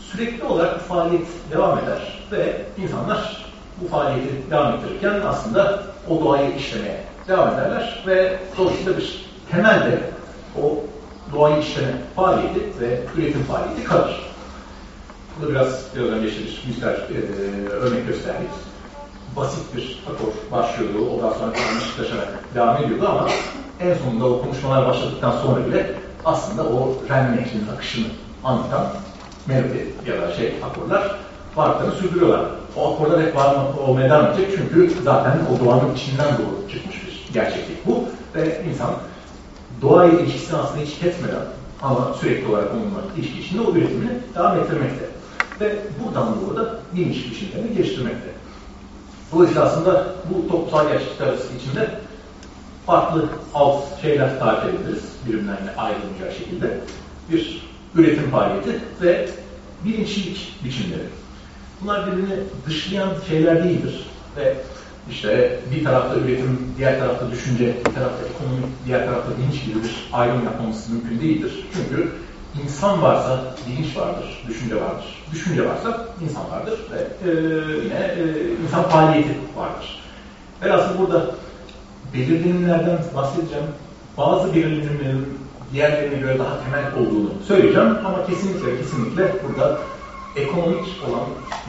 Sürekli olarak bu faaliyet devam eder ve insanlar bu faaliyeti devam ettirirken aslında o doğayı işlemeye devam ederler ve dolayısıyla bir temelde o doğayı işleme faaliyeti ve üretim faaliyeti kalır. Burada biraz biraz önce işte bir e, örnek gösterdik. Basit bir akor başlıyordu, o daha sonra karmaşıklaşarak devam ediyordu ama en sonunda o konuşmalar başladıktan sonra bile aslında o ren nehrinin akışını anlatan melodi ya da şey akorlar varlıklarını sürdürüyorlar. O akorlar hep var olmaya devam edecek çünkü zaten o doğanın içinden doğru çıkmış bir gerçeklik bu ve insan doğayla ilişkisini aslında hiç kesmeden ama sürekli olarak onunla ilişki içinde o üretimini devam ettirmekte. Ve buradan doğru da bilinç biçimlerini geliştirmekte. Dolayısıyla aslında bu toplumsal gerçeklikler arası içinde farklı alt şeyler takip edebiliriz. Birbirinden ayrılmayacağı şekilde. Bir üretim faaliyeti ve bilinçlilik biçimleri. Bunlar birbirini dışlayan şeyler değildir. Ve işte bir tarafta üretim, diğer tarafta düşünce, bir tarafta ekonomi, diğer tarafta bilinç gibi bir ayrım yapmamız mümkün değildir. Çünkü insan varsa bilinç vardır, düşünce vardır. Düşünce varsa insan vardır ve e, yine e, insan faaliyeti vardır. Velhasıl burada belirlenimlerden bahsedeceğim. Bazı belirlenimlerin diğerlerine göre daha temel olduğunu söyleyeceğim ama kesinlikle kesinlikle burada ekonomik olan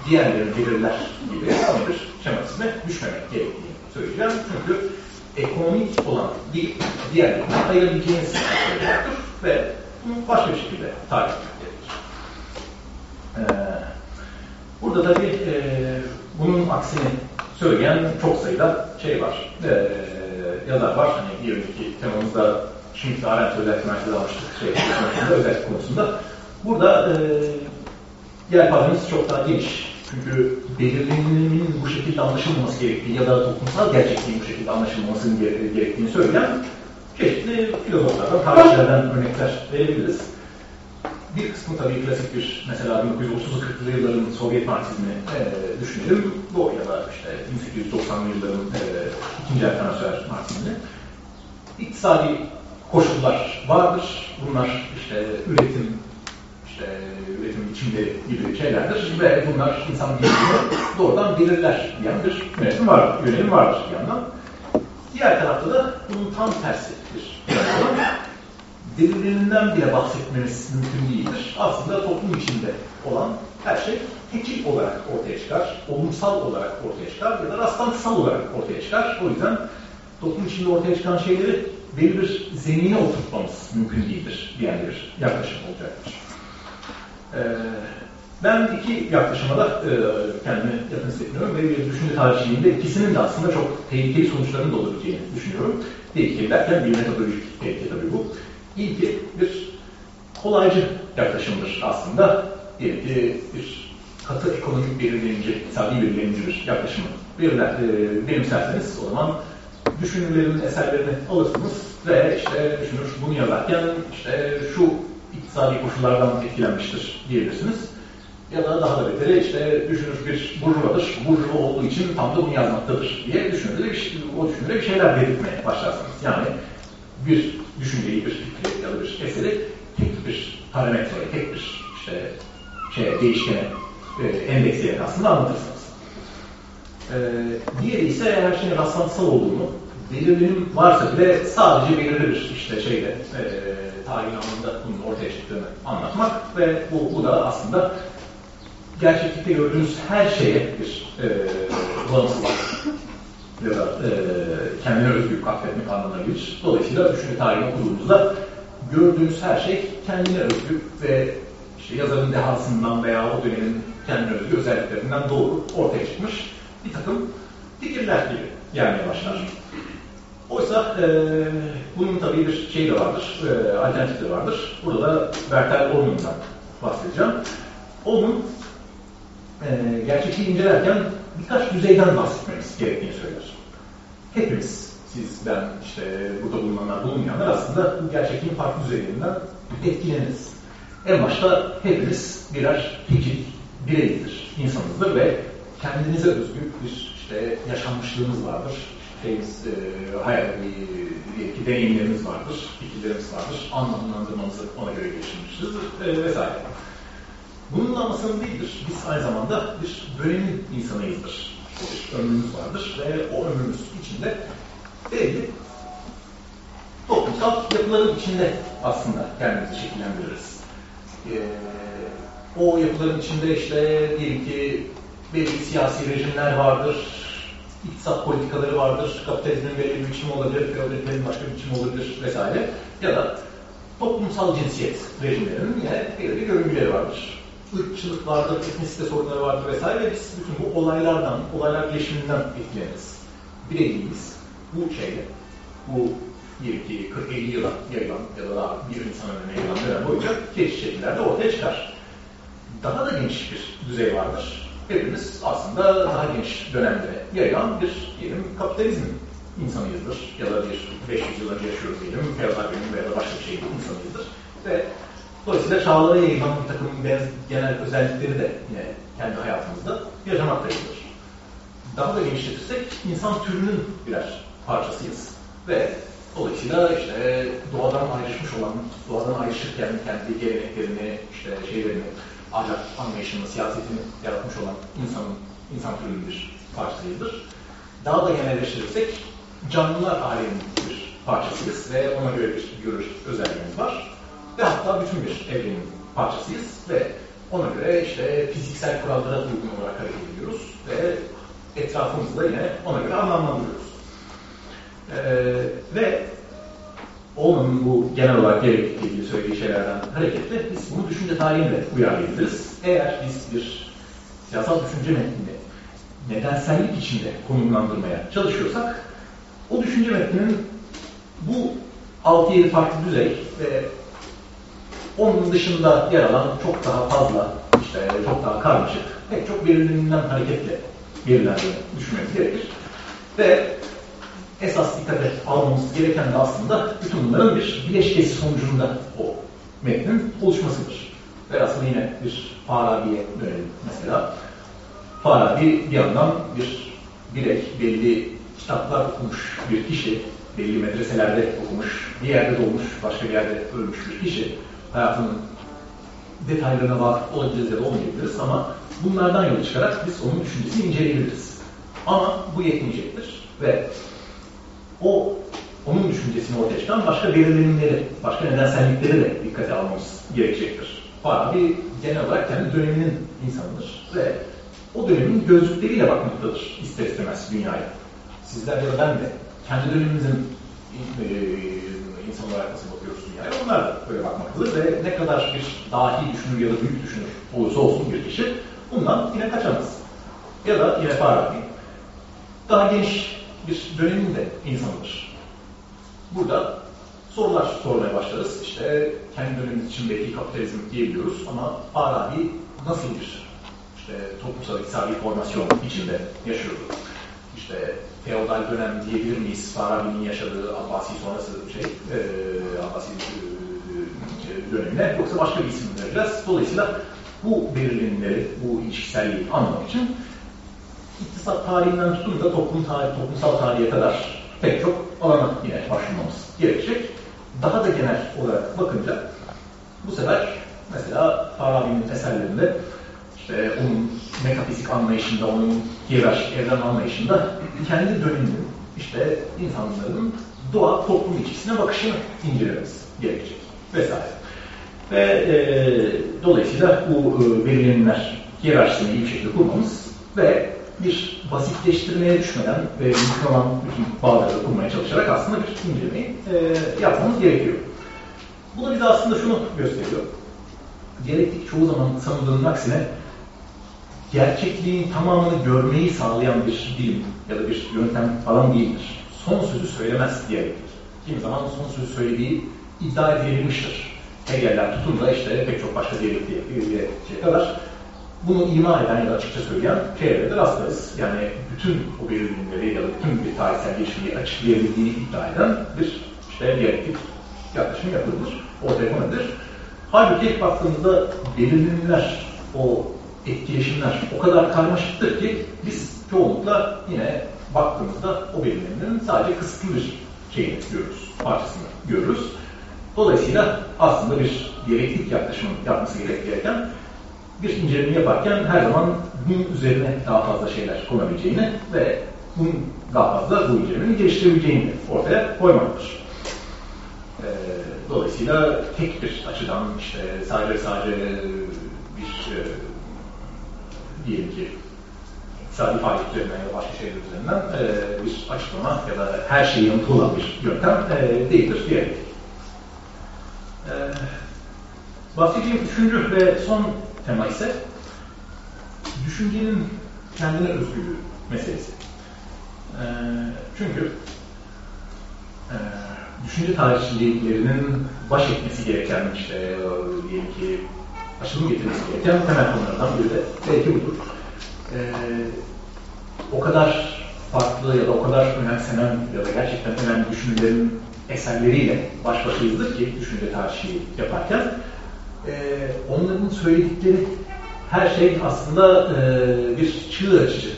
diğerlerini belirler gibi bir şemasine düşmemek gerektiğini söyleyeceğim. Çünkü ekonomik olan değil, diğerlerini ayırabileceğiniz şeylerdir ve bunu başka bir şekilde tarif gerekir. Ee, burada tabii e, bunun aksini söyleyen çok sayıda şey var, e, yazar var. Hani bir önceki temamızda şimdi Arendt özellikle merkeze almıştık şey konusunda, özellik konusunda. Burada e, yelpazemiz çok daha geniş. Çünkü belirlenimin bu şekilde anlaşılmaması gerektiği ya da toplumsal gerçekliğin bu şekilde anlaşılmamasının gerektiğini söyleyen çeşitli filozoflardan, tarihçilerden örnekler verebiliriz. Bir kısmı tabii klasik bir, mesela 1930'lu 40'lı yılların Sovyet Marksizmini e, düşünelim. Bu ya da işte 1890'lı yılların e, ikinci alternasyonel Marksizmini. İktisadi koşullar vardır. Bunlar işte üretim, işte üretim biçimleri gibi şeylerdir ve bunlar insan bilimini doğrudan belirler diyen bir yönetim var, yönelim vardır bir yandan. Diğer tarafta da bunun tam tersi bir yönetim delillerinden bile bahsetmemiz mümkün değildir. Aslında toplum içinde olan her şey tekil olarak ortaya çıkar, olumsal olarak ortaya çıkar ya da rastlantısal olarak ortaya çıkar. O yüzden toplum içinde ortaya çıkan şeyleri belli bir zemine oturtmamız mümkün değildir diyen bir yaklaşım olacaktır. Ee, ben iki yaklaşıma da e, kendimi yakın hissediyorum ve bir düşünce tarihçiliğinde ikisinin de aslında çok tehlikeli sonuçlarının da olabileceğini düşünüyorum. Tehlikeli derken bir metodolojik tehlike tabii bu. İlki bir kolaycı yaklaşımdır aslında. Diyelim ki bir katı ekonomik belirleyici, iktisadi belirleyici bir yaklaşımı belirler, e, benimserseniz o zaman düşünürlerin eserlerini alırsınız ve işte düşünür bunu yazarken işte şu iktisadi koşullardan etkilenmiştir diyebilirsiniz. Ya da daha da beteri işte düşünür bir burjuvadır, burjuva olduğu için tam da bunu yazmaktadır diye düşünürde bir, o düşünürde bir şeyler belirtmeye başlarsınız. Yani bir düşünceyi, bir fikri ya da bir eseri tek bir parametre, tek bir işte şey, değişkene e, endeksleyerek aslında anlatırsınız. E, diğeri ise her şeyin rastlantısal olduğunu, belirlenim varsa bile sadece belirli bir işte şeyde e, tarihin anlamında bunun ortaya çıktığını anlatmak ve bu, bu da aslında gerçeklikte gördüğünüz her şeye bir e, bağımsızlık ya da e, kendine özgürlük affetmek anlamına gelir. Dolayısıyla düşünce tarihini okuduğumuzda gördüğünüz her şey kendine özgü ve işte yazarın dehasından veya o dönemin kendine özgü özelliklerinden doğru ortaya çıkmış bir takım fikirler gibi gelmeye başlar. Oysa e, bunun tabii bir şeyi de vardır, e, alternatifi de vardır. Burada da Bertel Orman'dan bahsedeceğim. Onun e, gerçekliği incelerken birkaç düzeyden bahsetmemiz gerektiğini söyler. Hepimiz, siz, ben, işte burada bulunanlar, bulunmayanlar aslında bu gerçekliğin farklı düzeylerinden etkileniriz. En başta hepimiz birer tekil, bireydir, insanızdır ve kendinize özgü bir işte yaşanmışlığımız vardır. Şeyimiz, e, hayat, e, deneyimlerimiz vardır, fikirlerimiz vardır, anlamlandırmamızı ona göre geliştirmişizdir e, vesaire. Bunun anlasını değildir. Biz aynı zamanda bir dönemin insanıyızdır. Bir ömrümüz vardır ve o ömrümüz içinde belli toplumsal yapıların içinde aslında kendimizi şekillendiririz. Ee, o yapıların içinde işte diyelim ki belli siyasi rejimler vardır, iktisat politikaları vardır, kapitalizmin belli bir biçimi olabilir, feodalizmin başka bir biçimi olabilir vesaire. Ya da toplumsal cinsiyet rejimlerinin yine belirli görüntüleri vardır ırkçılık vardır, etnisite sorunları vardır vesaire ve biz bütün bu olaylardan, olaylar gelişiminden etkileniriz. Bireyliğimiz bu şeyle, bu diyelim ki 40-50 yıla yayılan ya da daha bir insan ömrüne yayılan dönem boyunca çeşitli şekillerde ortaya çıkar. Daha da geniş bir düzey vardır. Hepimiz aslında daha geniş dönemlere yayılan bir diyelim kapitalizmin insanıyızdır. Ya da bir 500 yıl önce yaşıyoruz diyelim, Feodal veya da başka bir şeyin insanıyızdır. Ve Dolayısıyla çağlara yayılan bir takım genel özellikleri de yine kendi hayatımızda yaşamaktayızdır. Daha da genişletirsek insan türünün birer parçasıyız. Ve dolayısıyla işte doğadan ayrışmış olan, doğadan ayrışırken kendi geleneklerini, işte şeylerini, ahlak anlayışını, siyasetini yaratmış olan insanın, insan türünün bir parçasıyızdır. Daha da genelleştirirsek canlılar aleminin bir parçasıyız ve ona göre bir görüş özelliğimiz var ve hatta bütün bir evrenin parçasıyız ve ona göre işte fiziksel kurallara uygun olarak hareket ediyoruz ve etrafımızı da yine ona göre anlamlandırıyoruz. Ee, ve onun bu genel olarak gerekli söylediği şeylerden hareketle biz bunu düşünce tarihinde uyarlayabiliriz. Eğer biz bir siyasal düşünce metnini nedensellik içinde konumlandırmaya çalışıyorsak o düşünce metninin bu 6-7 farklı düzey ve onun dışında yer alan çok daha fazla, işte çok daha karmaşık, pek çok belirlenilen hareketle belirlendiğini düşünmemiz gerekir. Ve esas dikkate almamız gereken de aslında bütün bunların bir bileşkesi sonucunda o metnin oluşmasıdır. Ve aslında yine bir Farabi'ye dönelim mesela. Farabi bir yandan bir birey, belli kitaplar okumuş bir kişi, belli medreselerde okumuş, bir yerde doğmuş, başka bir yerde ölmüş bir kişi hayatının detaylarına vakıf olabiliriz ya da olmayabiliriz ama bunlardan yola çıkarak biz onun düşüncesini inceleyebiliriz. Ama bu yetmeyecektir ve o onun düşüncesini ortaya çıkan başka belirlenimleri, başka nedensellikleri de dikkate almamız gerekecektir. Farabi genel olarak kendi döneminin insanıdır ve o dönemin gözlükleriyle bakmaktadır ister istemez dünyaya. Sizler ya da ben de kendi dönemimizin e, insan olarak nasıl onlar da böyle bakmaktadır ve ne kadar bir dahi düşünür ya da büyük düşünür olursa olsun bir kişi bundan yine kaçamaz. Ya da yine Farabi daha geniş bir dönemin de insanıdır. Burada sorular sormaya başlarız. İşte kendi dönemimiz için belki kapitalizm diyebiliyoruz ama Farabi nasıl bir işte toplumsal iktisadi formasyon içinde yaşıyordu? İşte feodal dönem diyebilir miyiz? Farabi'nin yaşadığı Abbasi sonrası şey, e, Abbasi e, dönemine yoksa başka bir isim vereceğiz. Dolayısıyla bu belirlenimleri, bu ilişkiselliği anlamak için iktisat tarihinden tutun da toplum tarih, toplumsal tarihe kadar pek çok alana yine başvurmamız gerekecek. Daha da genel olarak bakınca bu sefer mesela Farabi'nin eserlerinde işte onun metafizik anlayışında, onun hiyerarşik evren anlayışında kendi döneminin işte insanların doğa toplum ilişkisine bakışını incelememiz gerekecek vesaire. Ve e, dolayısıyla bu e, belirlenimler hiyerarşisini iyi bir şekilde kurmamız ve bir basitleştirmeye düşmeden ve mümkün olan bütün bağları kurmaya çalışarak aslında bir incelemeyi e, yapmamız gerekiyor. Bu da bize aslında şunu gösteriyor. Diyalektik çoğu zaman sanıldığının aksine gerçekliğin tamamını görmeyi sağlayan bir bilim ya da bir yöntem falan değildir. Son sözü söylemez diyalektik. Kimi zaman son sözü söylediği iddia edilmiştir. Hegel'ler tutun da işte pek çok başka diyalektiğe şey kadar bunu ima eden ya da açıkça söyleyen çevrede rastlarız. Yani bütün o belirlenimleri ya da bütün bir tarihsel gelişmeyi açıklayabildiğini iddia eden bir işte diyalektik yaklaşım yapılır, ortaya konulur. Halbuki baktığımızda belirlenimler, o etkileşimler o kadar karmaşıktır ki biz çoğunlukla yine baktığımızda o belirlenimlerin sadece kısıtlı bir şeyini görürüz, parçasını görürüz. Dolayısıyla aslında bir diyalektik yaklaşım yapması gereken bir inceleme yaparken her zaman bunun üzerine daha fazla şeyler konabileceğini ve bunun daha fazla bu incelemenin geliştirebileceğini ortaya koymaktır. Ee, dolayısıyla tek bir açıdan işte sadece sadece bir e, diyelim ki iktisadi faaliyet üzerinden ya da başka şeyler üzerinden e, bir açıklama ya da her şeyi yanıtlı bir yöntem e, değildir diyelim. E, bahsedeceğim üçüncü ve son tema ise düşüncenin kendine özgürlüğü meselesi. E, çünkü e, düşünce tarihçiliklerinin baş etmesi gereken işte diyelim ki aşılım getirmesi gereken temel konulardan biri de belki budur. E, o kadar farklı ya da o kadar önemsenen ya da gerçekten önemli düşünürlerin eserleriyle baş başayızdır ki düşünce tarihi yaparken e, onların söyledikleri her şey aslında e, bir çığ açıcı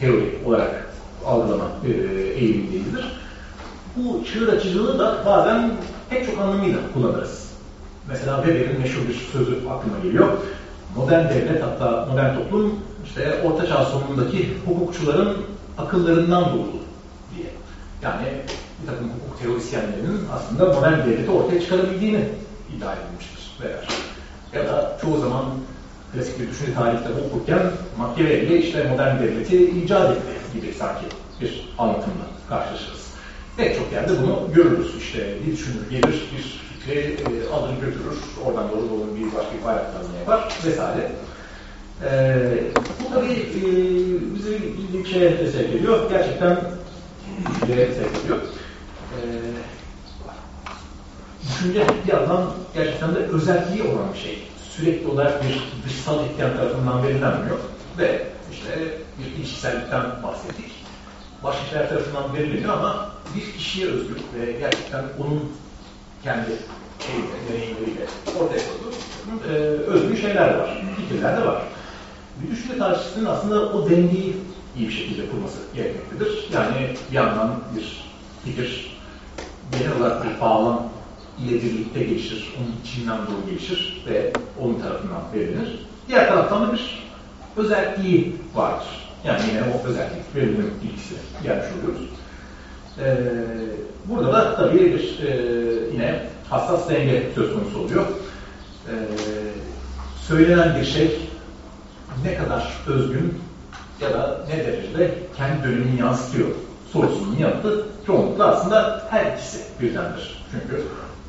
teori olarak algılama e, eğilimindedir. Bu çığır açıcılığı da bazen pek çok anlamıyla kullanırız. Mesela Weber'in meşhur bir sözü aklıma geliyor. Modern devlet hatta modern toplum işte Orta Çağ sonundaki hukukçuların akıllarından doğdu diye. Yani bir takım hukuk teorisyenlerinin aslında modern devleti ortaya çıkarabildiğini iddia edilmiştir Weber. Ya da çoğu zaman klasik bir düşünce tarihte okurken Machiavelli işte modern devleti icat etti gibi sanki bir anlatımla karşılaşırız. Pek çok yerde bunu görürüz. İşte bir düşünür gelir, bir fikri e, alır götürür, oradan doğru doğru bir başka bir bayraklarını yapar vesaire. E, bu tabii e, bizi bir şeye sevk ediyor. Gerçekten düşünceye sevk ediyor. E, düşünce bir yandan gerçekten de özelliği olan bir şey. Sürekli olarak bir dışsal etken tarafından belirlenmiyor. Ve işte bir ilişkisellikten bahsettik. Başka şeyler tarafından verilmiyor ama bir kişiye özgür ve gerçekten onun kendi şeyiyle, deneyimleriyle ortaya koyduğu e, özgür şeyler var, fikirler de var. Bir düşünce tarihçisinin aslında o dengeyi iyi bir şekilde kurması gerekmektedir. Yani bir yandan bir fikir genel olarak bir bağlam ile birlikte gelişir, onun içinden doğru gelişir ve onun tarafından verilir. Diğer taraftan da bir özelliği vardır. Yani yine o özellik verilim ilgisi gelmiş oluyoruz. Ee, burada da tabii bir e, yine hassas denge söz konusu oluyor. Ee, söylenen bir şey ne kadar özgün ya da ne derecede kendi dönemini yansıtıyor sorusunun yanıtı çoğunlukla aslında her ikisi birdendir. Çünkü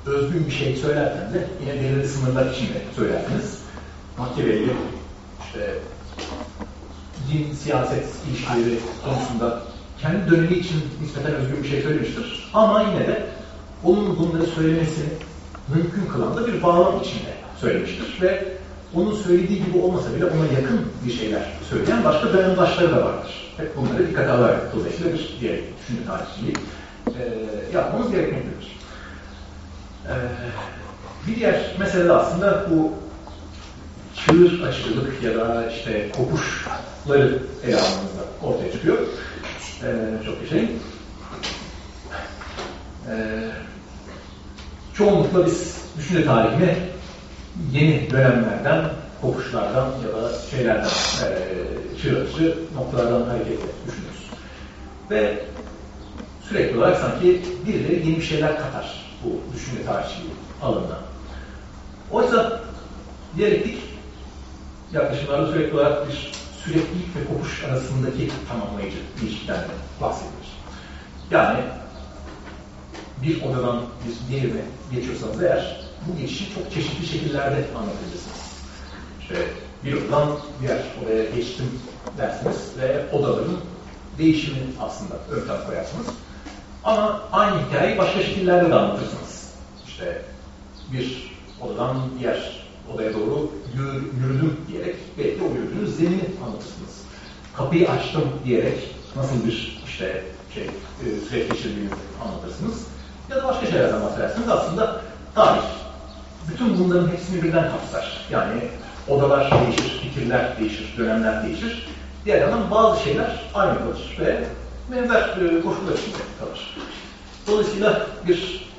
özgün bir şey söylerken de yine belirli sınırlar içinde söylersiniz. Machiavelli işte din, siyaset ilişkileri konusunda kendi dönemi için nispeten özgün bir şey söylemiştir. Ama yine de onun bunları söylemesini mümkün kılan da bir bağlam içinde söylemiştir ve onun söylediği gibi olmasa bile ona yakın bir şeyler söyleyen başka dönemdaşları da vardır. Hep bunları dikkate alarak dolayısıyla bir diğer düşünce tarihçiliği e, yapmamız gerekmektedir. E, bir diğer mesele aslında bu çığır açıcılık ya da işte kopuşları ele almamızda ortaya çıkıyor. E, çok bir şey. E, çoğunlukla biz düşünce tarihini yeni dönemlerden, kopuşlardan ya da şeylerden, e, çığır açıcı noktalardan hareketle düşünürüz. Ve sürekli olarak sanki birileri yeni bir şeyler katar bu düşünce tarihçiliği alanına. Oysa diyalektik yaklaşımlarda sürekli olarak bir süreklilik ve kopuş arasındaki tamamlayıcı ilişkiden bahsedilir. Yani bir odadan bir diğerine geçiyorsanız eğer bu geçişi çok çeşitli şekillerde anlatabilirsiniz. İşte bir odadan diğer odaya geçtim dersiniz ve odaların değişimini aslında ön tarafa koyarsınız. Ama aynı hikayeyi başka şekillerde de anlatırsınız. İşte bir odadan diğer odaya doğru yürü, yürüdüm diyerek belki o yürüdüğünüz zemini anlatırsınız. Kapıyı açtım diyerek nasıl bir işte şey e, süreç geçirdiğinizi anlatırsınız. Ya da başka şeylerden bahsedersiniz. Aslında tarih bütün bunların hepsini birden kapsar. Yani odalar değişir, fikirler değişir, dönemler değişir. Diğer yandan bazı şeyler aynı kalır ve benzer e, koşullar içinde kalır. Dolayısıyla bir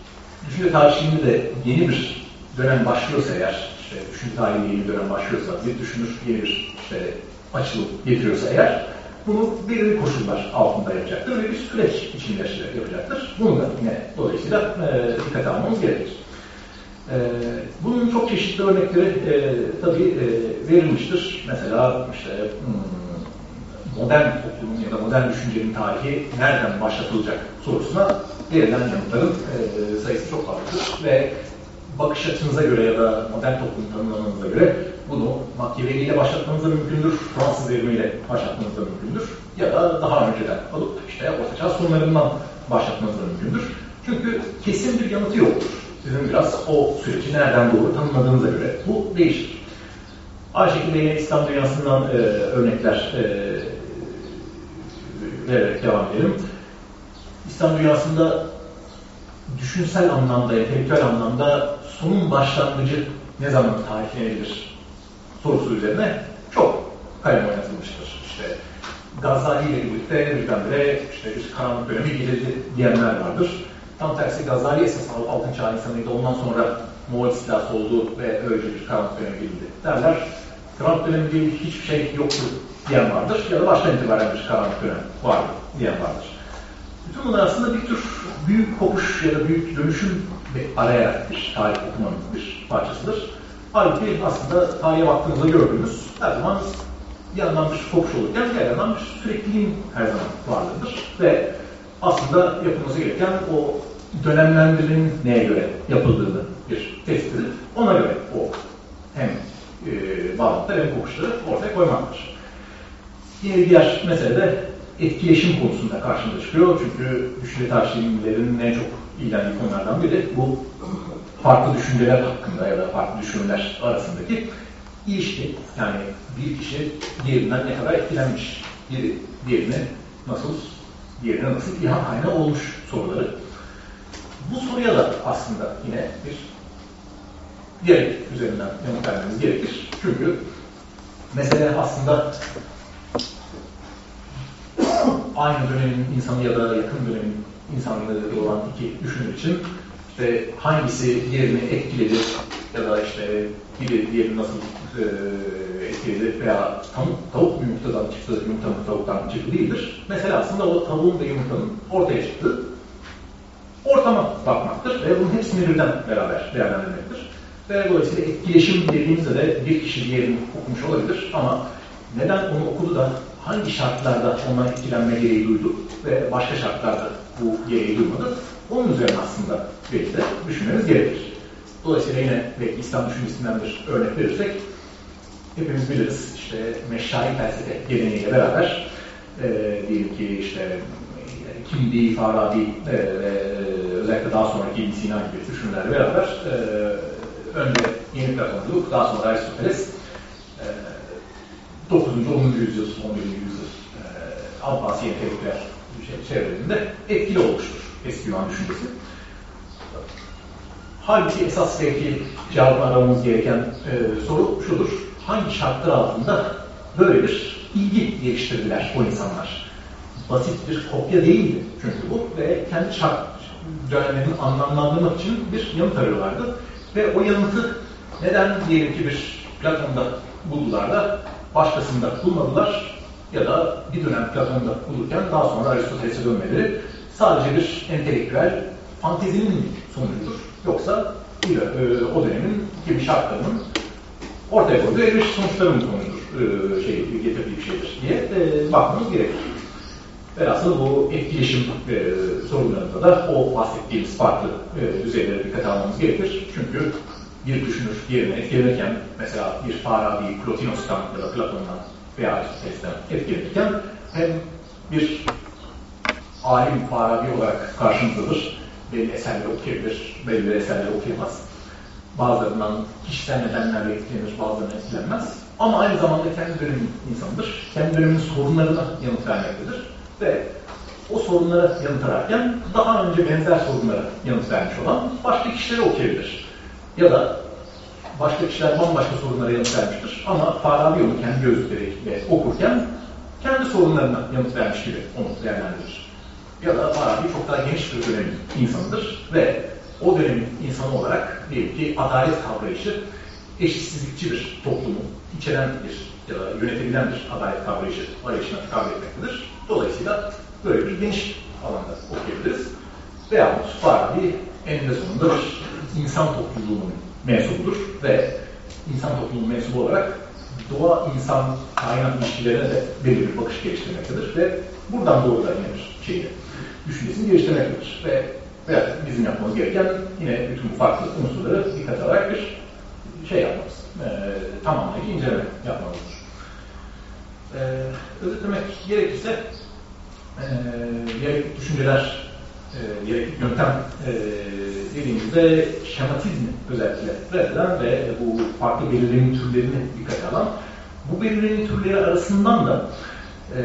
düşünce tarihinde de yeni bir dönem başlıyorsa eğer, işte düşünce tarihi yeni dönem başlıyorsa, bir düşünür yeni bir işte açılım getiriyorsa eğer, bunu belirli koşullar altında yapacaktır ve bir süreç içinde yapacaktır. Bunu da yine dolayısıyla e, dikkate almamız gerekir. E, bunun çok çeşitli örnekleri e, tabii e, verilmiştir. Mesela işte hmm, modern toplumun ya da modern düşüncenin tarihi nereden başlatılacak sorusuna verilen yanıtların e, sayısı çok fazladır ve bakış açınıza göre ya da modern toplum tanımlamanıza göre bunu Machiavelli ile başlatmanız da mümkündür, Fransız devrimiyle başlatmanız da mümkündür ya da daha önceden alıp işte Orta Çağ sonlarından başlatmanız da mümkündür. Çünkü kesin bir yanıtı yoktur. Sizin biraz o süreci nereden doğru tanımladığınıza göre bu değişir. Aynı şekilde yine İslam dünyasından e, örnekler e, vererek devam edelim. İslam dünyasında düşünsel anlamda, entelektüel anlamda sonun başlangıcı ne zaman tariflenebilir sorusu üzerine çok kalem oynatılmıştır. İşte Gazali ile birlikte birdenbire işte bir karanlık dönemi gelirdi diyenler vardır. Tam tersi Gazali esas altın çağ insanıydı. Ondan sonra Moğol istilası oldu ve öylece bir karanlık dönemi geldi derler. Karanlık dönemi değil hiçbir şey yoktu diyen vardır. Ya da baştan itibaren bir karanlık dönem vardı diyen vardır. Bütün bunlar aslında bir tür büyük kopuş ya da büyük dönüşüm arayarak bir tarih okumanın bir parçasıdır. Halbuki aslında tarihe baktığımızda gördüğümüz her zaman bir yandan bir kopuş olurken diğer yandan bir sürekliliğin her zaman varlığıdır. Ve aslında yapılması gereken o dönemlendirmenin neye göre yapıldığını bir tespit edip ona göre o hem e, bağlantılar hem kopuşları ortaya koymaktır. Yine bir diğer mesele de etkileşim konusunda karşımıza çıkıyor. Çünkü düşünce tarihçilerinin en çok ilgilendiği konulardan biri bu farklı düşünceler hakkında ya da farklı düşünceler arasındaki ilişki. Yani bir kişi diğerinden ne kadar etkilenmiş, biri diğerine nasıl, diğerine nasıl ilham kaynağı olmuş soruları. Bu soruya da aslında yine bir diyalek üzerinden yanıt vermemiz gerekir. Çünkü mesele aslında aynı dönemin insanı ya da yakın dönemin insanları olan iki düşünür için işte hangisi diğerini etkiledi ya da işte biri diğerini nasıl e, etkiledi veya tavuk, tavuk yumurtadan çıktı, yumurta mı tavuktan çıktı değildir. Mesela aslında o tavuğun ve yumurtanın ortaya çıktığı ortama bakmaktır ve bunun hepsini birden beraber değerlendirmektir. Ve dolayısıyla etkileşim dediğimizde de bir kişi diğerini okumuş olabilir ama neden onu okudu da hangi şartlarda ondan etkilenme gereği duydu ve başka şartlarda bu gereği duymadı, onun üzerine aslında belki de düşünmemiz gerekir. Dolayısıyla yine belki İslam düşüncesinden bir örnek verirsek, hepimiz biliriz işte meşai felsefe geleneğiyle beraber e, diyelim ki işte Kindi, Farabi e, ve özellikle daha sonraki ibn Sina gibi düşünürlerle beraber e, önce yeni Platonculuk, daha sonra Aristoteles e, 9. 10. yüzyıl, 11. yüzyıl e, Abbasi entelektüel şey, çevrelerinde etkili olmuştur eski Yunan düşüncesi. Halbuki esas belki cevap aramamız gereken e, soru şudur. Hangi şartlar altında böyle bir ilgi geliştirdiler o insanlar? Basit bir kopya değildi çünkü bu ve kendi şart dönemlerini anlamlandırmak için bir yanıt arıyorlardı. Ve o yanıtı neden diyelim ki bir Platon'da buldular da başkasında bulmadılar ya da bir dönem Platon'da bulurken daha sonra Aristoteles'e dönmeleri sadece bir entelektüel fantezinin sonucudur. Yoksa e, o dönemin gibi şartlarının ortaya koyduğu bir sonuçların sonucudur, e, şey, getirdiği bir şeydir diye e, bakmamız gerekir. Velhasıl bu etkileşim e, sorunlarında da o bahsettiğimiz farklı e, düzeylere dikkat almamız gerekir. Çünkü bir düşünür diğerine etkilenirken, mesela bir Farabi, Plotinos'tan ya da Platon'dan veya Aristoteles'ten etkilenirken hem bir alim Farabi olarak karşımızdadır. Belli eserleri okuyabilir, belli eserleri okuyamaz. Bazılarından kişisel nedenlerle etkilenir, bazılarına etkilenmez. Ama aynı zamanda kendi dönemin insanıdır. Kendi dönemin sorunlarına yanıt vermektedir. Ve o sorunlara yanıt ararken daha önce benzer sorunlara yanıt vermiş olan başka kişileri okuyabilir. Ya da başka kişiler bambaşka sorunlara yanıt vermiştir. Ama Farabi onu kendi gözlükleriyle okurken kendi sorunlarına yanıt vermiş gibi onu değerlendirir. Ya da Farabi çok daha geniş bir dönemin insanıdır ve o dönemin insanı olarak diyelim ki adalet kavrayışı eşitsizlikçi bir toplumu içeren bir ya da yönetebilen bir adalet kavrayışı arayışına tekabül etmektedir. Dolayısıyla böyle bir geniş alanda okuyabiliriz. Veyahut Farabi eninde sonunda bir insan topluluğunun mensubudur ve insan topluluğunun mensubu olarak doğa insan kainat ilişkilerine de belirli bir bakış geliştirmektedir ve buradan doğru da yine bir şeyi düşüncesini geliştirmektedir. Ve veya bizim yapmamız gereken yine bütün bu farklı unsurları dikkat alarak bir şey yapmamız, e, tamamlayıcı inceleme yapmamızdır. E, özetlemek gerekirse e, düşünceler, e, diyalektik yöntem e, dediğimizde şematizmi özellikle reddeden ve bu farklı belirlenim türlerini dikkate alan, bu belirlenim türleri arasından da e,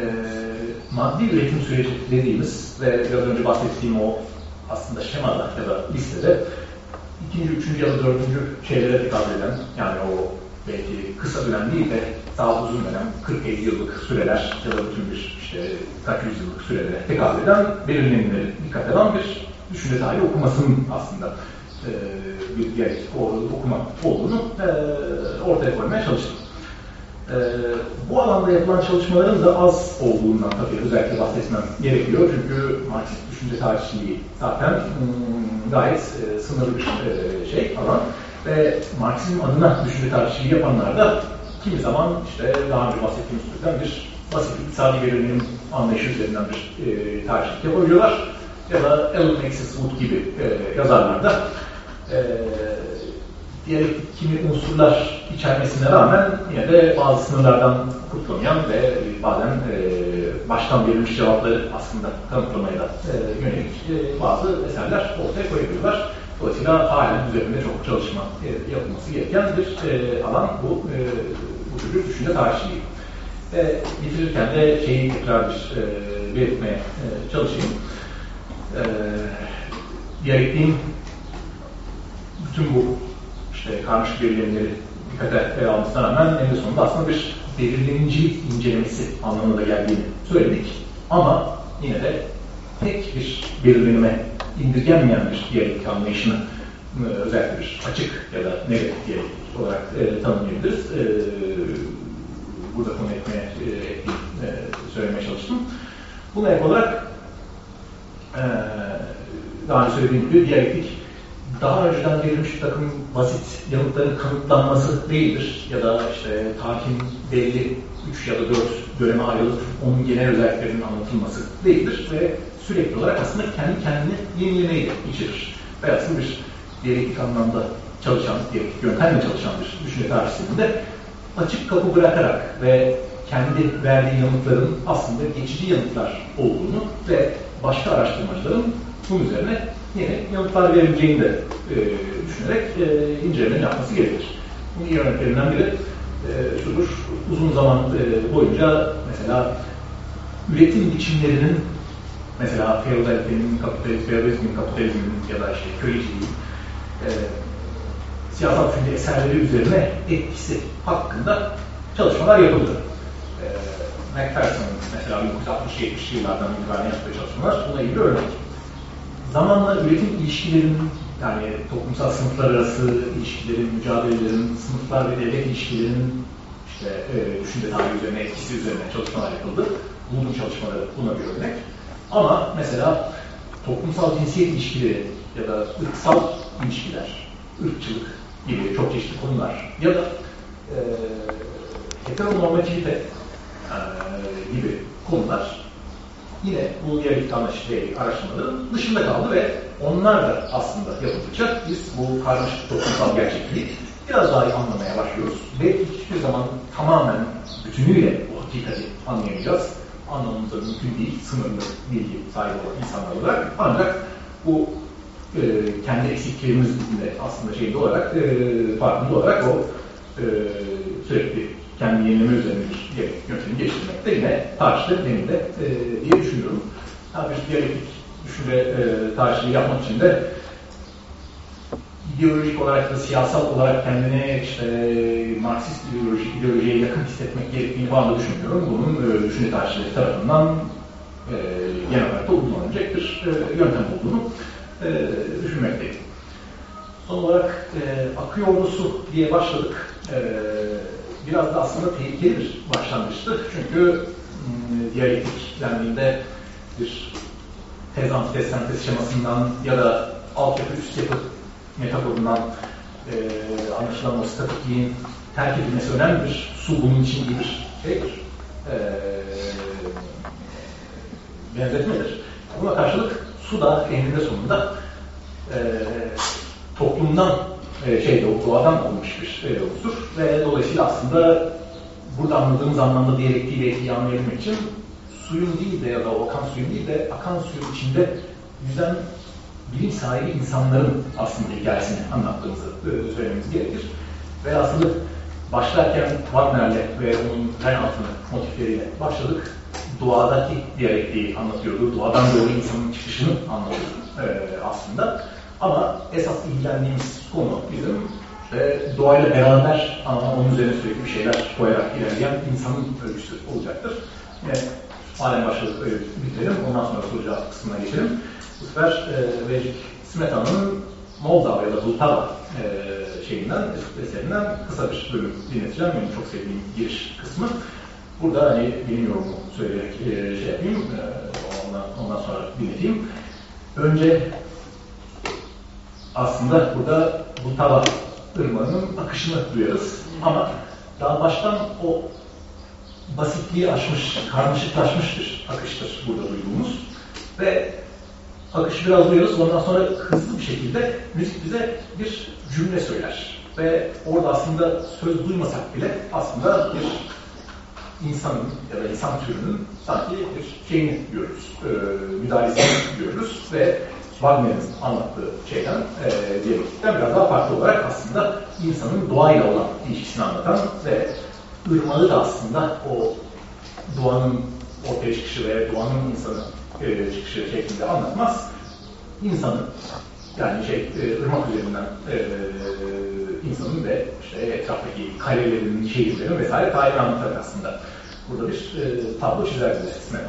maddi üretim süreci dediğimiz ve biraz önce bahsettiğim o aslında şemada ya da listede ikinci, üçüncü ya da dördüncü şeylere tekabül eden yani o belki kısa dönem değil de daha uzun dönem 40-50 yıllık süreler ya da bütün bir işte kaç yüzyıllık sürelere tekabül eden belirlenimleri dikkat eden bir düşünce tarihi okumasının aslında e, bir diğer okuma olduğunu e, ortaya koymaya çalıştım. E, bu alanda yapılan çalışmaların da az olduğundan tabii özellikle bahsetmem gerekiyor. Çünkü Marksist düşünce tarihçiliği zaten hmm, gayet e, sınırlı bir e, şey alan. Ve Marksizm adına düşünce tarihçiliği yapanlar da kimi zaman işte daha önce bahsettiğimiz türden bir basit iktisadi belirlenim anlayışı üzerinden bir e, tarihçilik yapabiliyorlar. Ya da Alan Maxis Wood gibi e, yazarlar da e, diyalektik kimi unsurlar içermesine rağmen yine de bazı sınırlardan kurtulamayan ve bazen e, baştan verilmiş cevapları aslında kanıtlamaya da e, yönelik e, bazı eserler ortaya koyabiliyorlar. Dolayısıyla halen üzerinde çok çalışma e, yapılması gereken bir e, alan bu, e, bu tür düşünce tarihçiliği. Ve bitirirken de şeyi tekrar bir e, belirtmeye e, çalışayım. E, diyalektiğin bütün bu işte karmaşık belirlemleri dikkate almasına rağmen en sonunda aslında bir belirlenici incelemesi anlamına da geldiğini söyledik. Ama yine de tek bir belirlenime indirgenmeyen bir diyalektik anlayışını e, özellikle bir açık ya da negatif diyalektik olarak e, tanımlayabiliriz. E, burada konu etmeye, e, e, söylemeye çalıştım. Buna ek olarak e, daha önce söylediğim gibi diyalektik daha önceden verilmiş bir takım basit yanıtların kanıtlanması değildir. Ya da işte tarihin belli 3 ya da 4 döneme ayrılıp onun genel özelliklerinin anlatılması değildir. Ve sürekli olarak aslında kendi kendini yenilemeyi içerir. Velhasıl bir diyalektik anlamda çalışan, diyalektik yöntemle çalışan bir düşünce tarihçiliğinde açık kapı bırakarak ve kendi verdiği yanıtların aslında geçici yanıtlar olduğunu ve başka araştırmacıların bunun üzerine yeni yanıtlar verebileceğini de e, düşünerek e, incelemeni yapması gerekir. Bunun iyi örneklerinden biri e, şudur. Uzun zaman e, boyunca mesela üretim biçimlerinin mesela feodalitenin, kapitalizm, feodalizmin, kapitalizmin ya da işte köyciliğin e, siyasal düşünce eserleri üzerine etkisi hakkında çalışmalar yapıldı. E, Macpherson'ın mesela 1960-70'li yıllardan itibaren yaptığı çalışmalar buna ilgili örnek. Zamanla üretim ilişkilerinin yani toplumsal sınıflar arası ilişkilerin, mücadelelerin, sınıflar ve devlet ilişkilerinin işte e, düşünce tarihi üzerine, etkisi üzerine çalışmalar yapıldı. Bunun çalışmaları buna bir örnek. Ama mesela toplumsal cinsiyet ilişkileri ya da ırksal ilişkiler, ırkçılık gibi çok çeşitli konular ya da e, heteronormativite e, gibi konular yine bu diyalektik anlaşılmayı araştırmaların dışında kaldı ve onlar da aslında yapıldıkça biz bu karmaşık toplumsal gerçekliği biraz daha iyi anlamaya başlıyoruz ve hiçbir zaman tamamen bütünüyle bu hakikati anlayamayacağız. Anlamamız da mümkün değil, sınırlı bilgi sahibi olan insanlar olarak. Ancak bu e, kendi eksiklerimizin de aslında şeyde olarak, e, farkında olarak o e, sürekli kendi yenileme üzerine bir yöntemi geliştirmekte yine tartışılır benim de e, diye düşünüyorum. Tabii bir diyalektik düşünce e, tartışmayı yapmak için de ideolojik olarak da siyasal olarak kendini işte Marksist ideoloji, ideolojiye yakın hissetmek gerektiğini falan da düşünmüyorum. Bunun e, düşünce tarihçileri tarafından e, genel olarak da uygulanacak bir e, yöntem olduğunu e, düşünmekteyim. Son olarak e, akı yolcusu diye başladık. E, biraz da aslında tehlikeli bir başlangıçtı. Çünkü e, diyalektik bir tez antitez şemasından ya da altyapı üst yapı metaforundan e, anlaşılan o statikliğin terk edilmesi önemlidir. Su bunun için iyi bir şeydir. E, benzetmedir. Buna karşılık su da eninde sonunda e, toplumdan e, şeyde, doğadan olmuş bir e, unsur ve dolayısıyla aslında burada anladığımız anlamda diyalektiğiyle iyi anlayabilmek için suyun değil de ya da o akan suyun değil de akan suyun içinde yüzen bilim sahibi insanların aslında hikayesini anlattığımızı e, söylememiz gerekir. Ve aslında başlarken Wagner'le ve onun Reinhardt'ın motifleriyle başladık. Doğadaki diyalektiği anlatıyordu. Doğadan doğru insanın çıkışını anlatıyordu e, aslında. Ama esas ilgilendiğimiz konu bizim işte doğayla beraber ama onun üzerine sürekli bir şeyler koyarak ilerleyen insanın öyküsü olacaktır. Yine alem başladık öyle bitirelim. Ondan sonra soru kısmına geçelim. Sefer e, Vecik Smetana'nın Moldava ya da Bultava e, şeyinden, eserinden kısa bir bölüm dinleteceğim. Benim çok sevdiğim giriş kısmı. Burada hani benim yorumumu söyleyerek e, şey yapayım, e, ondan, ondan sonra dinleteyim. Önce aslında burada Bultava ırmağının akışını duyarız. Ama daha baştan o basitliği aşmış, karmaşıklaşmış bir akıştır burada duyduğumuz. Ve akışı biraz duyuyoruz. Ondan sonra hızlı bir şekilde müzik bize bir cümle söyler. Ve orada aslında söz duymasak bile aslında bir insanın ya da insan türünün sanki bir şeyini görürüz. E, müdahalesini görürüz ve Wagner'in anlattığı şeyden, e, diyalektikten biraz daha farklı olarak aslında insanın doğayla olan ilişkisini anlatan ve ırmağı da aslında o doğanın ortaya çıkışı ve doğanın insanı e, çıkışı şeklinde anlatmaz. İnsanın yani şey e, ırmak üzerinden e, insanın ve işte etraftaki kalelerin, şehirlerin vesaire tarihini anlatarak aslında burada bir e, tablo çizer bize İsmet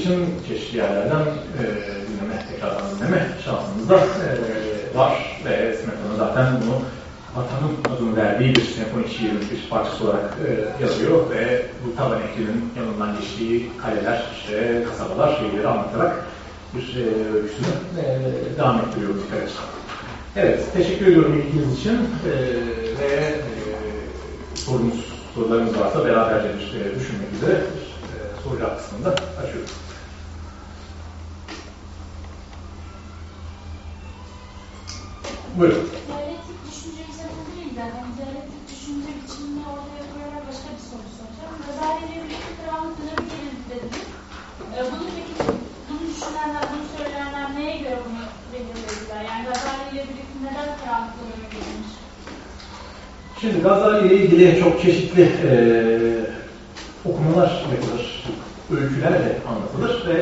için çeşitli yerlerden e, dinleme, tekrardan dinleme şansımız da e, var. Ve Smetana zaten bunu vatanın adını verdiği bir senfonik şiirin bir parçası olarak e, yazıyor. Ve bu Tava Nehri'nin yanından geçtiği kaleler, işte kasabalar, şehirleri anlatarak bir e, öyküsünü e, devam ettiriyor müzik açısından. Evet, teşekkür ediyorum ilginiz için. E, ve sorunuz, sorularınız varsa beraberce e, düşünmek üzere bir e, soru cevap kısmında açıyorum. Buyurun. Diyalektik düşünce üzerine değil de hani diyalektik düşünce biçimini ortaya koyarak başka bir soru soracağım. Gazali ile birlikte karanlık dönemi gelin dediniz. E, bunu peki bunu düşünenler, bunu söyleyenler neye göre bunu belirlediler? Yani Gazali ile birlikte neden karanlık dönemi gelinmiş? Şimdi Gazali ile ilgili çok çeşitli e, okumalar yapılır, öyküler de anlatılır ve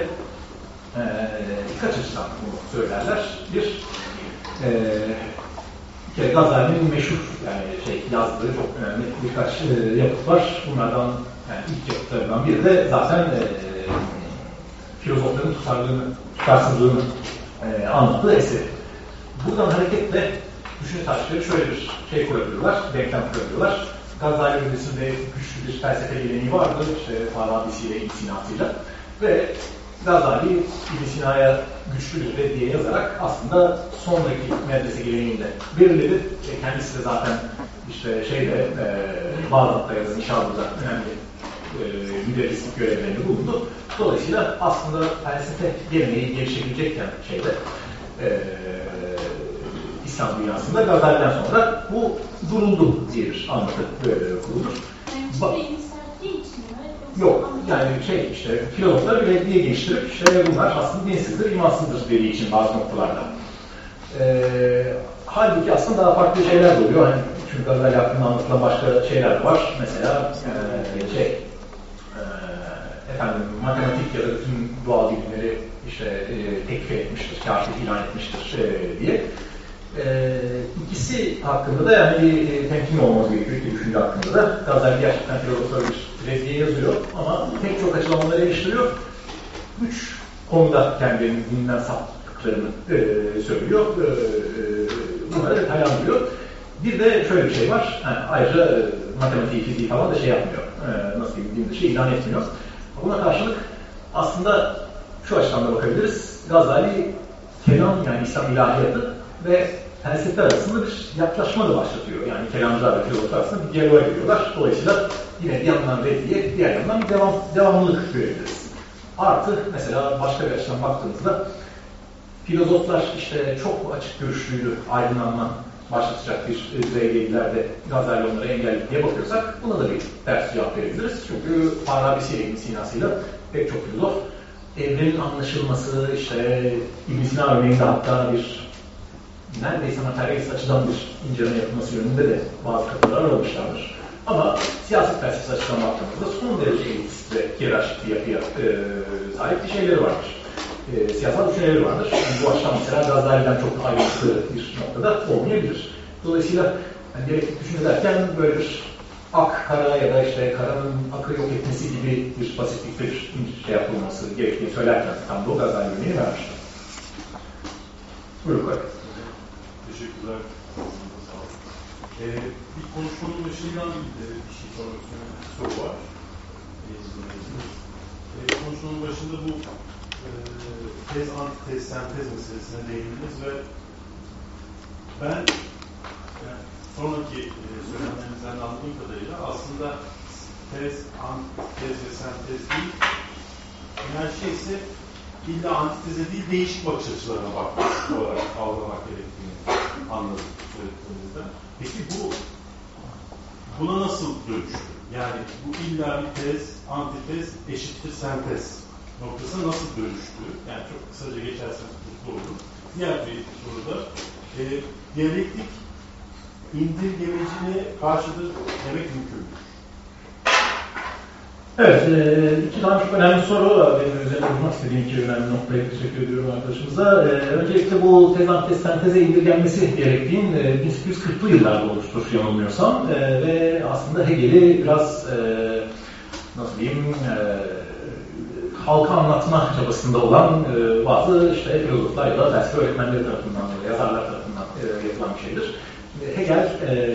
e, birkaç açıdan bunu söylerler. Bir, e, Gazali'nin meşhur yani şey yazdığı çok önemli birkaç e, yapıt var. Bunlardan yani ilk yapıtlarından biri de zaten e, filozofların tutarlığını, tutarsızlığını e, anlattığı eseri. Buradan hareketle düşünce taşları şöyle bir şey kurabiliyorlar, denklem kurabiliyorlar. Gazali öncesinde güçlü bir felsefe geleneği vardı, işte Farabisi ile İbn Sina'sıyla. Gazali İbn Sina'ya güçlüdür ve diye yazarak aslında sonraki medrese geleneğinde belirledi. E, kendisi de zaten işte şeyde e, Bağdat'ta ya da Nişabur'da önemli e, müderrislik görevlerini bulundu. Dolayısıyla aslında felsefe geleneği gelişebilecekken şeyde e, İslam dünyasında Gazali'den sonra bu duruldu diye bir anlatı böyle kurulur. Ba- Yok yani şey işte filozoflar bile diye geliştirip işte bunlar aslında dinsizdir, imansızdır dediği için bazı noktalarda. Ee, halbuki aslında daha farklı şeyler de oluyor. Hani çünkü Gazali hakkında anlatılan başka şeyler var. Mesela e, şey e, efendim matematik ya da bütün doğal bilimleri işte e, tekfir etmiştir, kafir ilan etmiştir e, diye. E, ikisi hakkında da yani bir e, temkin olması gerekiyor iki düşünce hakkında da. Gazali gerçekten filozoflar bir rezgiye yazıyor ama pek çok açıklamaları eleştiriyor. Üç konuda kendilerinin dininden saptıklarını e, söylüyor. E, e, bunları detaylandırıyor. Bir de şöyle bir şey var. Yani ayrıca e, matematiği, fiziği falan da şey yapmıyor. E, nasıl diyeyim, din dışı ilan etmiyor. Buna karşılık aslında şu açıdan da bakabiliriz. Gazali kelam yani İslam ilahiyatı ve felsefe arasında bir yaklaşma da başlatıyor. Yani kelamcılar ve filozoflar arasında bir diyaloğa giriyorlar. Dolayısıyla yine bir yandan reddiye, diğer yandan devam, devamlılık görebiliriz. Artı mesela başka bir açıdan baktığımızda filozoflar işte çok açık görüşlüydü, aydınlanma başlatacak bir düzeylerde Gazali onları engelledi diye bakıyorsak buna da bir ters cevap verebiliriz. Çünkü Farabisi ile İbn Sina'sıyla pek çok filozof evrenin anlaşılması, işte İbn Sina örneğinde hatta bir neredeyse materyalist açıdan bir inceleme yapılması yönünde de bazı katılar aramışlardır. Ama siyaset felsefesi açıdan baktığımızda son derece elitist ve hiyerarşik bir yapıya e, sahip bir şeyleri vardır. E, siyasal düşünceleri vardır. Yani bu açıdan mesela Gazali'den çok ayrıntılı bir noktada olmayabilir. Dolayısıyla yani diyalektik düşünce derken böyle bir ak, kara ya da işte karanın akı yok etmesi gibi bir basitlik bir şey yapılması gerektiğini söylerken tam da o Gazali örneğini vermiştir. Buyurun Koray. Teşekkürler. Ee, bir konuşmanın başıyla ilgili bir şey sormak istiyorum. Soru var. Ee, ee, konuşmanın başında bu e, tez, antitez, sentez meselesine değindiniz ve ben yani sonraki e, söylemlerinizden anladığım kadarıyla aslında tez, antitez ve sentez değil, şey ise illa antiteze değil değişik bakış açılarına bakmak olarak algılamak gerektiğini anladım söylediğinizden. Peki bu buna nasıl dönüştü? Yani bu illa bir tez, antitez, eşittir sentez noktasına nasıl dönüştü? Yani çok kısaca geçerseniz mutlu olurum. Diğer bir soruda e, diyalektik indirgemecine karşıdır demek mümkün mü? Evet, e, iki tane çok önemli soru var. Benim üzerine durmak istediğim iki önemli noktaya teşekkür ediyorum arkadaşımıza. E, öncelikle bu tez antitez senteze indirgenmesi gerektiğin e, 1840'lı yıllarda oluştur yanılmıyorsam. E, ve aslında Hegel'i biraz e, nasıl diyeyim e, halka anlatma çabasında olan e, bazı işte filozoflar ya da felsefe öğretmenleri tarafından ya da yazarlar tarafından e, yapılan bir şeydir. Hegel e,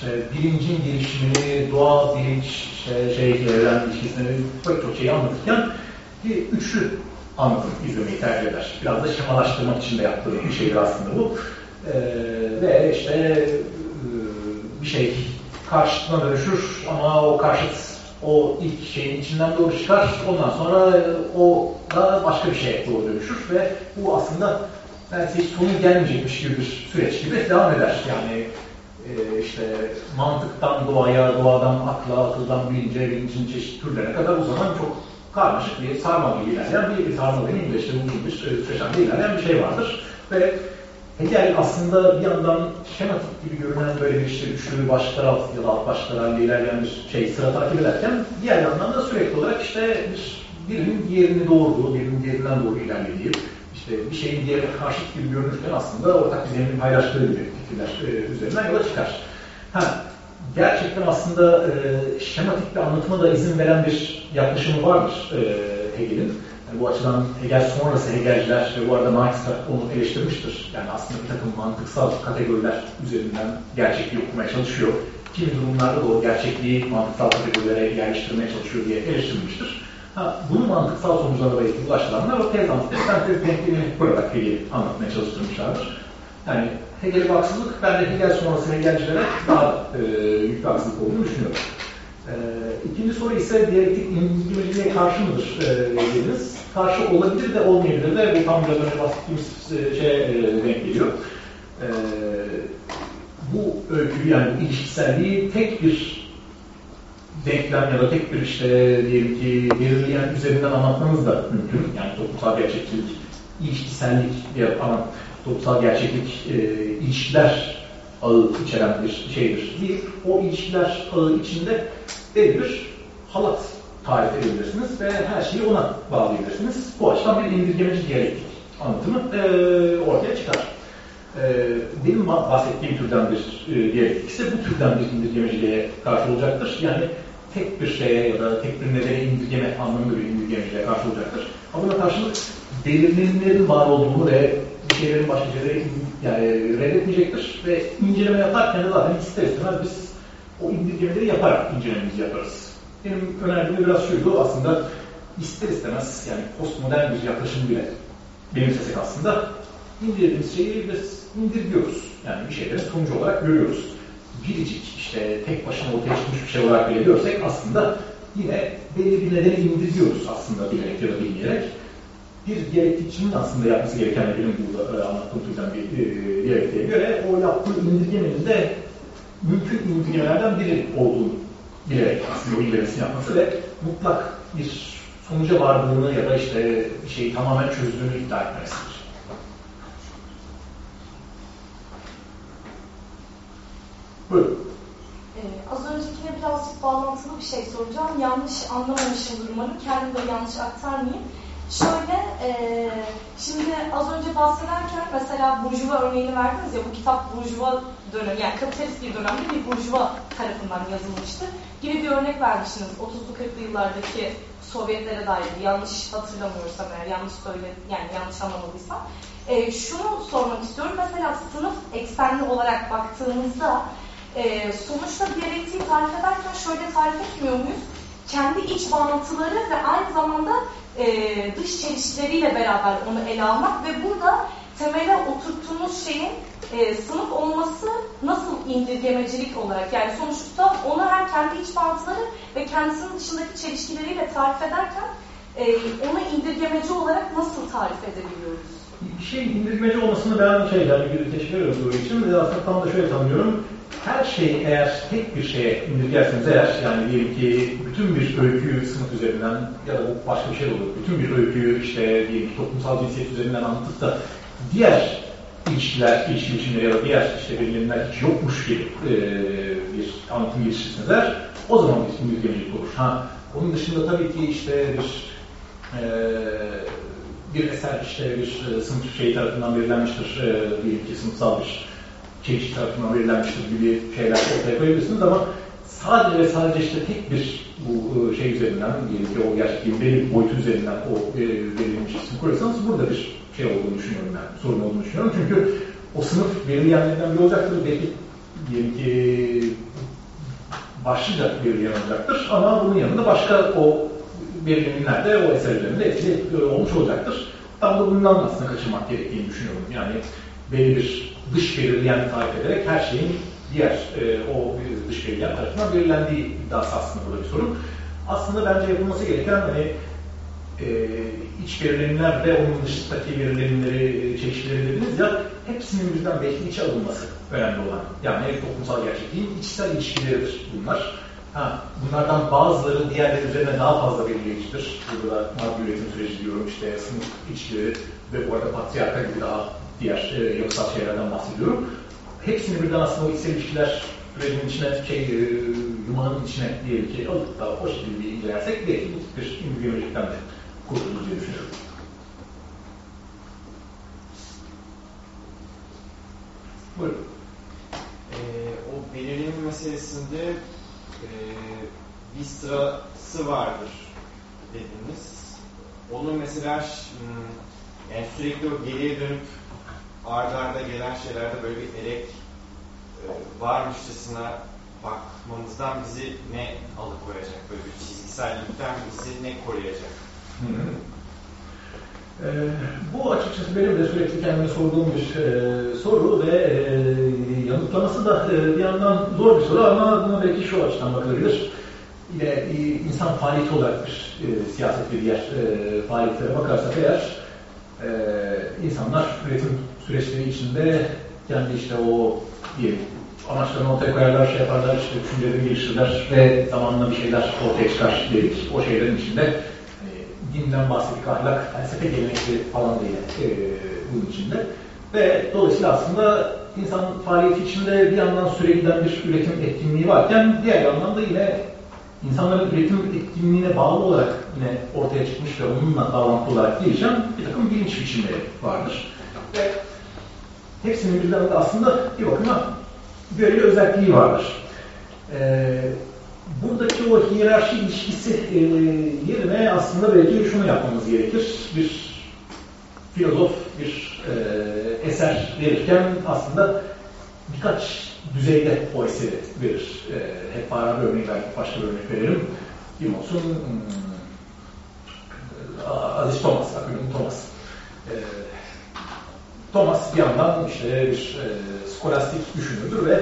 işte bilincin gelişimini, doğa, bilinç, işte şey, ilişkisini pek çok şeyi anlatırken bir üçlü anlatım izlemeyi tercih eder. Biraz da şemalaştırmak için de yaptığı bir şeydir aslında bu. E, ve işte e, bir şey karşıtına dönüşür ama o karşıt o ilk şeyin içinden doğru çıkar. Ondan sonra o da başka bir şeye doğru dönüşür ve bu aslında neredeyse hiç sonu gelmeyecekmiş gibi bir süreç gibi devam eder. Yani e, işte mantıktan doğaya, doğadan akla, akıldan bilince, bilincin çeşitli türlerine kadar uzanan çok karmaşık bir sarmal gibi ilerleyen bir, bir sarmal demeyeyim de işte uzun bir süreçten ilerleyen bir şey vardır. Ve Hegel aslında bir yandan şematik gibi görünen böyle bir işte üçlü başlıklar alt ya da alt başlıklar halinde ilerleyen bir şey sıra takip ederken diğer yandan da sürekli olarak işte bir, birinin diğerini doğurduğu, birinin diğerinden doğru ilerlediği, işte bir şeyin diğerine karşıt gibi görünürken aslında ortak bir zemin paylaştığı gibi fikirler e, üzerinden yola çıkar. Ha, gerçekten aslında e, şematik bir anlatıma da izin veren bir yaklaşımı vardır e, Hegel'in. Yani bu açıdan Hegel sonrası Hegelciler ve bu arada Marx da onu eleştirmiştir. Yani aslında bir takım mantıksal kategoriler üzerinden gerçekliği okumaya çalışıyor. Kimi durumlarda da o gerçekliği mantıksal kategorilere yerleştirmeye çalışıyor diye eleştirilmiştir. Ha, bunu mantıksal sonuçlara belki ulaştıranlar o antitez sentez denklemi kurarak Hegel'i anlatmaya çalıştırmışlardır. Yani Hegel'e haksızlık, ben de Hegel sonrası Hegelcilere daha e, büyük bir haksızlık olduğunu düşünüyorum. E, ikinci soru ise diyalektik individualiliğe karşı mıdır e, dediniz. Karşı olabilir de olmayabilir de bu tam biraz önce bahsettiğimiz e, şeye e, denk geliyor. E, bu öyküyü yani ilişkiselliği tek bir denklem ya da tek bir işte diyelim ki belirleyen üzerinden anlatmamız da mümkün. Yani toplumsal gerçeklik, ilişkisellik ya ama toplumsal gerçeklik e, ilişkiler ağı içeren bir şeydir. Bir, o ilişkiler ağı içinde belli bir halat tarif edebilirsiniz ve her şeyi ona bağlayabilirsiniz. Bu açıdan bir indirgemeci diyalektik anlatımı e, ortaya çıkar. E, benim bahsettiğim türden bir e, diyalektik ise bu türden bir indirgemeciliğe karşı olacaktır. Yani tek bir şeye ya da tek bir nedene indirgeme anlamında bir indirgemeciliğe karşı olacaktır. Ama buna karşılık belirlenimlerin var olduğunu ve bir şeylerin başka şeyleri yani reddetmeyecektir ve inceleme yaparken de zaten ister istemez biz o indirgemeleri yaparak incelememizi yaparız. Benim önerdiğim biraz şuydu aslında ister istemez yani postmodern bir yaklaşım bile benimsesek aslında indirdiğimiz şeyi biz indirgiyoruz. Yani bir şeylerin sonucu olarak görüyoruz. Biricik işte tek başına ortaya çıkmış bir şey olarak bile görsek aslında yine belli bir nedeni indirgiyoruz aslında bilerek ya da bilmeyerek. Bir diyalektikçinin aslında yapması gereken de benim burada e, anlattığım türden bir e, göre o yaptığı indirgemenin de mümkün indirgemelerden biri olduğunu bilerek aslında o indirgemesini yapması ve mutlak bir sonuca vardığını ya da işte bir şeyi tamamen çözdüğünü iddia etmesidir. Ee, az öncekine birazcık bağlantılı bir şey soracağım. Yanlış anlamamışımdır umarım. Kendim de yanlış aktarmayayım. Şöyle, e, şimdi az önce bahsederken mesela Burjuva örneğini verdiniz ya, bu kitap Burjuva dönemi, yani kapitalist bir dönemde bir Burjuva tarafından yazılmıştı gibi bir örnek vermişsiniz. 30'lu 40'lı yıllardaki Sovyetlere dair yanlış hatırlamıyorsam eğer yanlış söyle yani yanlış anlamadıysam. E, şunu sormak istiyorum. Mesela sınıf eksenli olarak baktığımızda e, sonuçta diyalektiği tarif ederken şöyle tarif etmiyor muyuz? Kendi iç bağlantıları ve aynı zamanda e, dış çelişkileriyle beraber onu ele almak ve burada temele oturttuğumuz şeyin e, sınıf olması nasıl indirgemecilik olarak yani sonuçta onu hem kendi iç bağlantıları ve kendisinin dışındaki çelişkileriyle tarif ederken e, onu indirgemeci olarak nasıl tarif edebiliyoruz? Bir şey indirgemeci olmasını ben şey yani teşvik ediyorum bu için ve aslında tam da şöyle tanımlıyorum. Her şey eğer tek bir şeye indirgerseniz eğer yani diyelim ki bütün bir öyküyü sınıf üzerinden ya da bu başka bir şey olur. Bütün bir öyküyü işte diyelim ki toplumsal cinsiyet üzerinden anlatıp da diğer ilişkiler, ilişki biçimleri ya da diğer işte belirlenimler hiç yokmuş gibi e, bir anlatım geliştirirseniz eğer o zaman bir indirgemecilik olur. Ha, onun dışında tabii ki işte bir e, bir eser işte bir sınıf şeyi tarafından belirlenmiştir, e, diyelim ki sınıfsal bir çeşit tarafından belirlenmiştir gibi şeyler ortaya koyabilirsiniz ama sadece ve sadece işte tek bir bu e, şey üzerinden, diyelim ki o gerçekliğin belli bir boyutu üzerinden o e, verilmiş ismi kuruyorsanız burada bir şey olduğunu düşünüyorum ben, sorun olduğunu düşünüyorum. Çünkü o sınıf belirleyenlerden biri olacaktır. Belki diyelim ki başlıca belirleyen olacaktır ama bunun yanında başka o belirlenimler de o eser üzerinde etkili olmuş olacaktır. Tam da bundan aslında kaçırmak gerektiğini düşünüyorum. Yani belli bir dış belirleyen tarif ederek her şeyin diğer e, o dış belirleyen tarafından belirlendiği iddiası aslında burada bir sorun. Aslında bence yapılması gereken hani e, iç belirlenimler ve onun dışındaki belirlenimleri, e, çeşitleri dediniz ya hepsinin birden belki içe alınması önemli olan. Yani toplumsal gerçekliğin içsel ilişkileridir bunlar. Ha, bunlardan bazıları diğerleri üzerine daha fazla belirleyicidir. Burada da maddi üretim süreci diyorum, işte sınıf ilişkileri ve bu arada patriarka gibi daha diğer e, yapısal şeylerden bahsediyorum. Hepsini birden aslında o içsel ilişkiler sürecinin içine, şey, e, yumağının içine diyelim ki alıp da o şekilde bir incelersek belki bu tip bir biyolojikten de kurtulur diye düşünüyorum. Buyurun. Ee, o belirlenim meselesinde e, bir sırası vardır dediniz. Onu mesela hmm, yani sürekli o geriye dönüp ardarda arda gelen şeylerde böyle bir elek e, varmışçasına bakmamızdan bizi ne alıkoyacak? Böyle bir çizgisellikten bizi ne koruyacak? Ee, bu açıkçası benim de sürekli kendime sorduğum bir e, soru ve e, yanıtlaması da e, bir yandan zor bir soru ama buna belki şu açıdan bakılabilir. Yine e, insan faaliyeti olarak bir e, siyaset ve diğer e, faaliyetlere bakarsak eğer e, insanlar üretim süreçleri içinde kendi işte o diyelim amaçlarını ortaya koyarlar, şey yaparlar, işte düşüncelerini geliştirirler ve zamanla bir şeyler ortaya çıkar dedik. O şeylerin içinde dinden bahsettik, ahlak, felsefe gelenekleri falan da yine e, bunun içinde. Ve dolayısıyla aslında insan faaliyeti içinde bir yandan süre giden bir üretim etkinliği varken diğer yandan da yine insanların üretim etkinliğine bağlı olarak yine ortaya çıkmış ve onunla bağlantılı olarak gelişen bir takım bilinç biçimleri vardır. Ve hepsinin birden de aslında bir bakıma böyle özelliği vardır. Ee, buradaki o hiyerarşi ilişkisi e, yerine aslında belki şunu yapmamız gerekir. Bir filozof bir e, eser verirken aslında birkaç düzeyde o eseri verir. E, hep Farabi örneği belki başka bir örnek verelim. Kim olsun? Hmm, Aziz Thomas, Akülün Thomas. E, Thomas bir yandan işte bir e, skolastik düşünürdür ve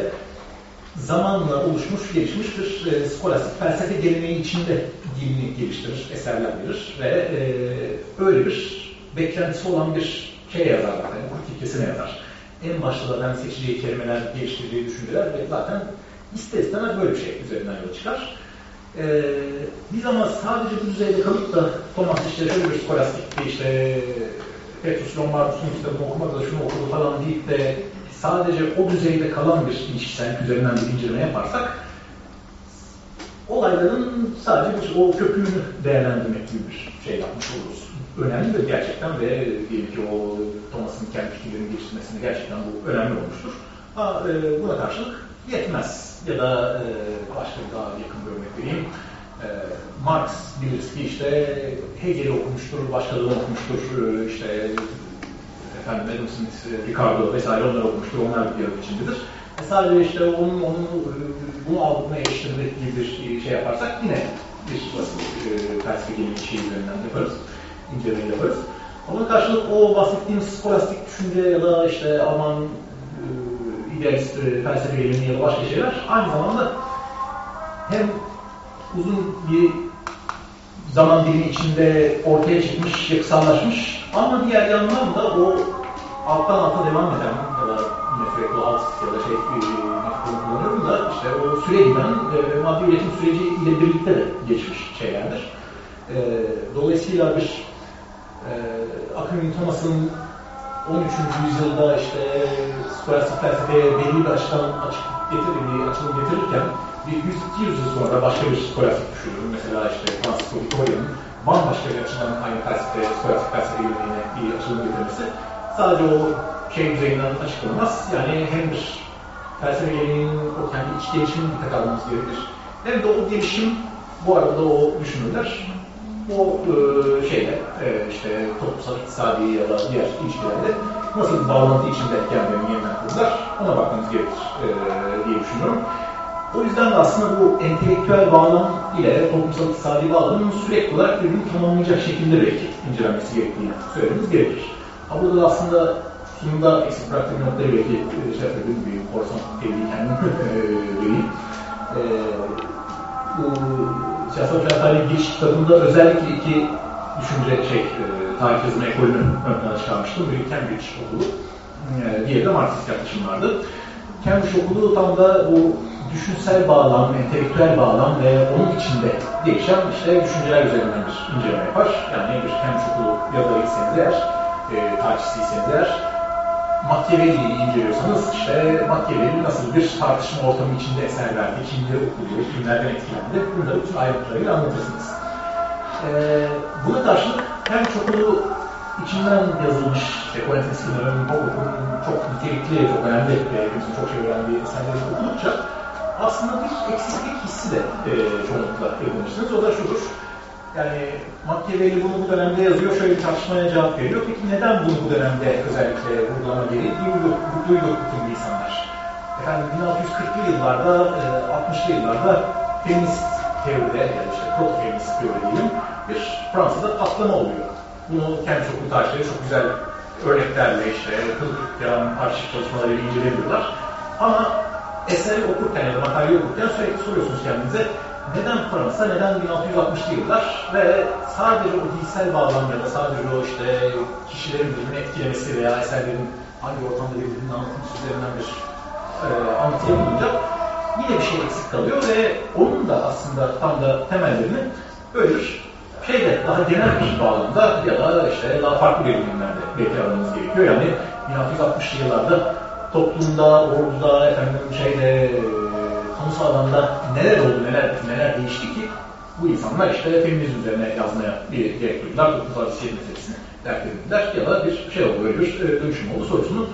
zamanla oluşmuş, gelişmiş bir e, skolastik felsefe geleneği içinde dilini geliştirir, eserler verir ve e, öyle bir beklentisi olan bir şey yazar zaten, hukuk kitlesine yazar. En başta zaten seçeceği kelimeler, geliştirdiği düşünceler ve zaten ister istemez böyle bir şey üzerinden yola çıkar. Ee, biz ama sadece bu düzeyde kalıp da Thomas işte şöyle bir skolastik işte Petrus Lombardus'un kitabını okumadı da şunu okudu falan deyip de sadece o düzeyde kalan bir ilişkisel üzerinden bir inceleme yaparsak olayların sadece bir, o kökünü değerlendirmek gibi bir şey yapmış oluruz. Önemli de gerçekten ve diyelim ki o Thomas'ın kendi fikirlerini geliştirmesinde gerçekten bu önemli olmuştur. Ha, e, buna karşılık yetmez. Ya da e, başka bir daha yakın bir örnek vereyim. E, Marx biliriz ki işte Hegel'i okumuştur, başkaları okumuştur, işte efendim Adam Smith, Ricardo vesaire onlar okumuştur, onlar diyalog içindedir. E sadece işte onun, onun bunu aldığına eleştirmek gibi bir şey yaparsak yine bir basit e, felsefe bir şey üzerinden yaparız, inceleme yaparız. Ama karşılık o bahsettiğimiz skolastik düşünce ya da işte Alman e, idealist e, felsefe geleneği ya da başka şeyler aynı zamanda hem uzun bir zaman dilimi içinde ortaya çıkmış, yapısallaşmış ama diğer yandan da o alttan alta devam eden ya da sürekli alt ya da şey kullanıyorum da işte o süre giden e, maddi üretim süreci ile birlikte de geçmiş şeylerdir. E, dolayısıyla bir e, Akın Thomas'ın 13. yüzyılda işte skolastik felsefeye belli bir açıdan açık getirildiği, açılım getirirken bir 100 yıl sonra başka bir skolastik düşünür. Mesela işte Francisco Vittoria'nın bambaşka bir açıdan aynı felsefe, skolastik felsefe yöneline bir açılım getirmesi sadece o şey düzeyinden açıklanmaz. Yani hem bir felsefe geleneğinin o kendi iç gelişimini dikkat almamız gerekir. Hem de o gelişim Bu arada o düşünürler o e, şeyle e, işte toplumsal iktisadi ya da diğer ilişkilerde nasıl bir bağlantı içinde kendilerini yeniden kurdular ona bakmamız gerekir e, diye düşünüyorum. O yüzden de aslında bu entelektüel bağlam ile toplumsal iktisadi bağlamın sürekli olarak birbirini tamamlayacak şekilde belki incelenmesi gerektiğini söylememiz gerekir. Ama burada da aslında sunumda eksik bıraktığım noktaları belki e, şey yapabilirim, bir korsan tevdiği kendim [LAUGHS] vereyim. E, siyasal mücadele tarihi giriş kitabında özellikle iki düşünce şey, e, tarih yazımı ekolünü ön plana çıkarmıştım. Biri Cambridge okulu, e, diğeri de Marksist yaklaşım vardı. Cambridge okulu tam da bu düşünsel bağlam, entelektüel bağlam ve onun içinde değişen işte düşünceler üzerinden bir inceleme yapar. Yani bir Cambridge okulu yazarıysanız eğer, e, tarihçisiyseniz eğer, Machiavelli'yi inceliyorsanız işte Machiavelli nasıl bir tartışma ortamı içinde eser verdi, kimleri okudu, kimlerden etkilendi, bunları bütün ayrıntılarıyla anlatırsınız. Ee, buna karşılık hem çokulu içinden yazılmış, işte Quentin Skinner'ın, Bobov'un çok nitelikli, çok önemli, hepimizin çok şey öğrendiği eserleri okudukça aslında bir eksiklik hissi de e, çoğunlukla edinmişsiniz. O da şudur, yani Machiavelli bunu bu dönemde yazıyor, şöyle bir tartışmaya cevap veriyor. Peki neden bunu bu dönemde özellikle vurgulama gereği duyduk bütün bu insanlar? Efendim 1640'lı yıllarda, 60'lı yıllarda feminist teoride, yani işte proto-feminist teori diyelim, bir Fransa'da patlama oluyor. Bunu kendi çok tarihçileri çok güzel örneklerle işte kılık yaran karşı çalışmalarıyla inceleyebiliyorlar. Ama eseri okurken ya da makaleyi okurken sürekli soruyorsunuz kendinize neden Fransa, neden 1660'lı yıllar ve sadece o dilsel bağlam ya da sadece o işte kişilerin birbirini etkilemesi veya eserlerin hangi ortamda birbirinin anlatım üzerinden bir e, anlatı yapılınca yine bir şey eksik kalıyor ve onun da aslında tam da temellerini böyle bir şeyde daha genel bir bağlamda ya da işte daha farklı bir bilimlerde belki aramamız gerekiyor. Yani 1660'lı yıllarda toplumda, orduda, efendim şeyde, kamusal alanda neler oldu, neler neler değişti ki bu insanlar işte feminizm üzerine yazmaya bir gerek duydular, toplumsal cinsiyet meselesini dert edildiler ya da bir şey oldu, böyle bir e, dönüşüm oldu sorusunu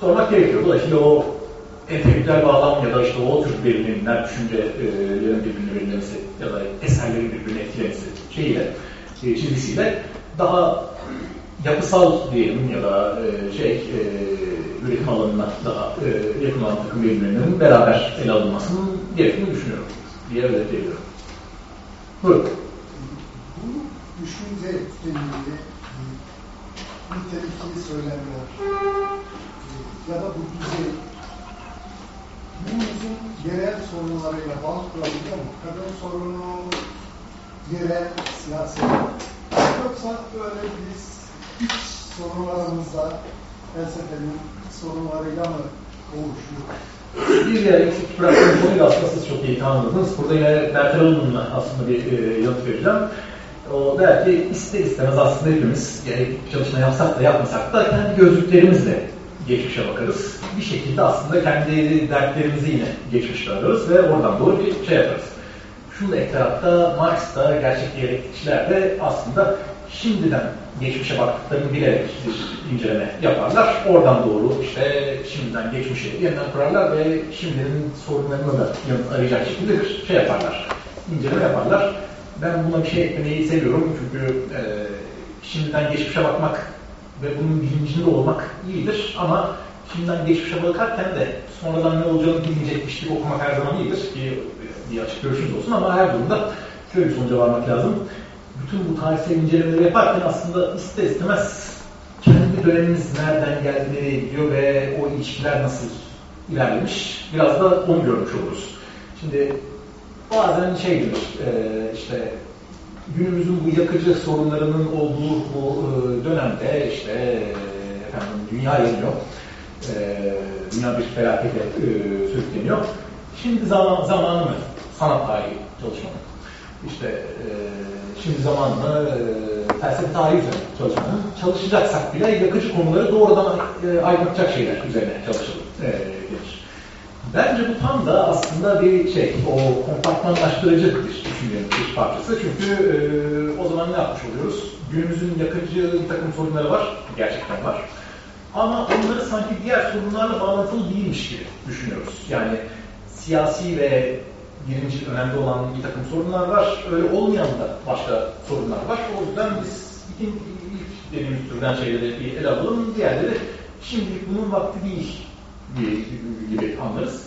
sormak gerekiyor. Dolayısıyla o entelektüel bağlam ya da işte o tür belirlenimler, düşüncelerin birbirine belirlemesi ya da eserlerin birbirine etkilemesi şeyiyle, e, çizgisiyle daha yapısal diyelim ya da e, şey e, üretim alanına daha e, yakın olan takım bilimlerinin beraber ele alınmasının gerektiğini düşünüyorum diye özetleyebilirim. Buyurun. Bu düşünce sisteminde nitelikli söylemler e, ya da bu düzey günümüzün genel sorunlarıyla bağ kurabiliyor mu? Kadın sorunu, yerel siyaset. Yoksa böyle biz iç sorunlarımızda felsefenin sorunlarıyla mı oluşuyor? Bir yer eksik bıraktığım konuyla aslında siz çok iyi tanımladınız. Burada yine Bertel Olgun'la aslında bir e, yanıt vereceğim. O der ki ister istemez aslında hepimiz yani çalışma yapsak da yapmasak da kendi gözlüklerimizle geçmişe bakarız. Bir şekilde aslında kendi dertlerimizi yine geçmişte ararız ve oradan doğru bir şey yaparız. Şunu da ekler hatta Marx da gerçek diyalektikçiler de aslında şimdiden geçmişe baktıklarını bilerek bir inceleme yaparlar. Oradan doğru işte şimdiden geçmişe yeniden kurarlar ve şimdinin sorunlarını da yanıt arayacak şekilde bir şey yaparlar. İnceleme yaparlar. Ben buna bir şey eklemeyi seviyorum çünkü e, şimdiden geçmişe bakmak ve bunun bilincinde olmak iyidir ama şimdiden geçmişe bakarken de sonradan ne olacağını bilmeyecekmişlik okumak her zaman iyidir ki bir açık görüşünüz olsun ama her durumda şöyle bir sonuca varmak lazım. Bütün bu tarihsel incelemeleri yaparken aslında ister istemez kendi dönemimiz nereden geldi, nereye gidiyor ve o ilişkiler nasıl ilerlemiş biraz da onu görmüş oluruz. Şimdi bazen şey denir, işte günümüzün bu yakıcı sorunlarının olduğu bu dönemde işte efendim dünya yanıyor. Dünya bir felakete sürükleniyor. Şimdi zaman, zamanı mı? Sanat tarihi çalışmanın. İşte e, şimdi zamanla e, felsefe tarihi üzerine çalışmanın. Çalışacaksak bile yakıcı konuları doğrudan e, aydınlatacak şeyler üzerine çalışalım e. Bence bu tam da aslında bir şey, o kompartmanlaştırıcı bir düşüncenin bir parçası. Çünkü e, o zaman ne yapmış oluyoruz? Günümüzün yakıcı takım sorunları var, gerçekten var. Ama onları sanki diğer sorunlarla bağlantılı değilmiş gibi düşünüyoruz. Yani siyasi ve birinci önemli olan bir takım sorunlar var. Öyle olmayan da başka sorunlar var. O yüzden biz ikinci, ilk dediğimiz türden şeyleri bir ele alalım. Diğerleri şimdilik bunun vakti değil gibi, gibi anlarız.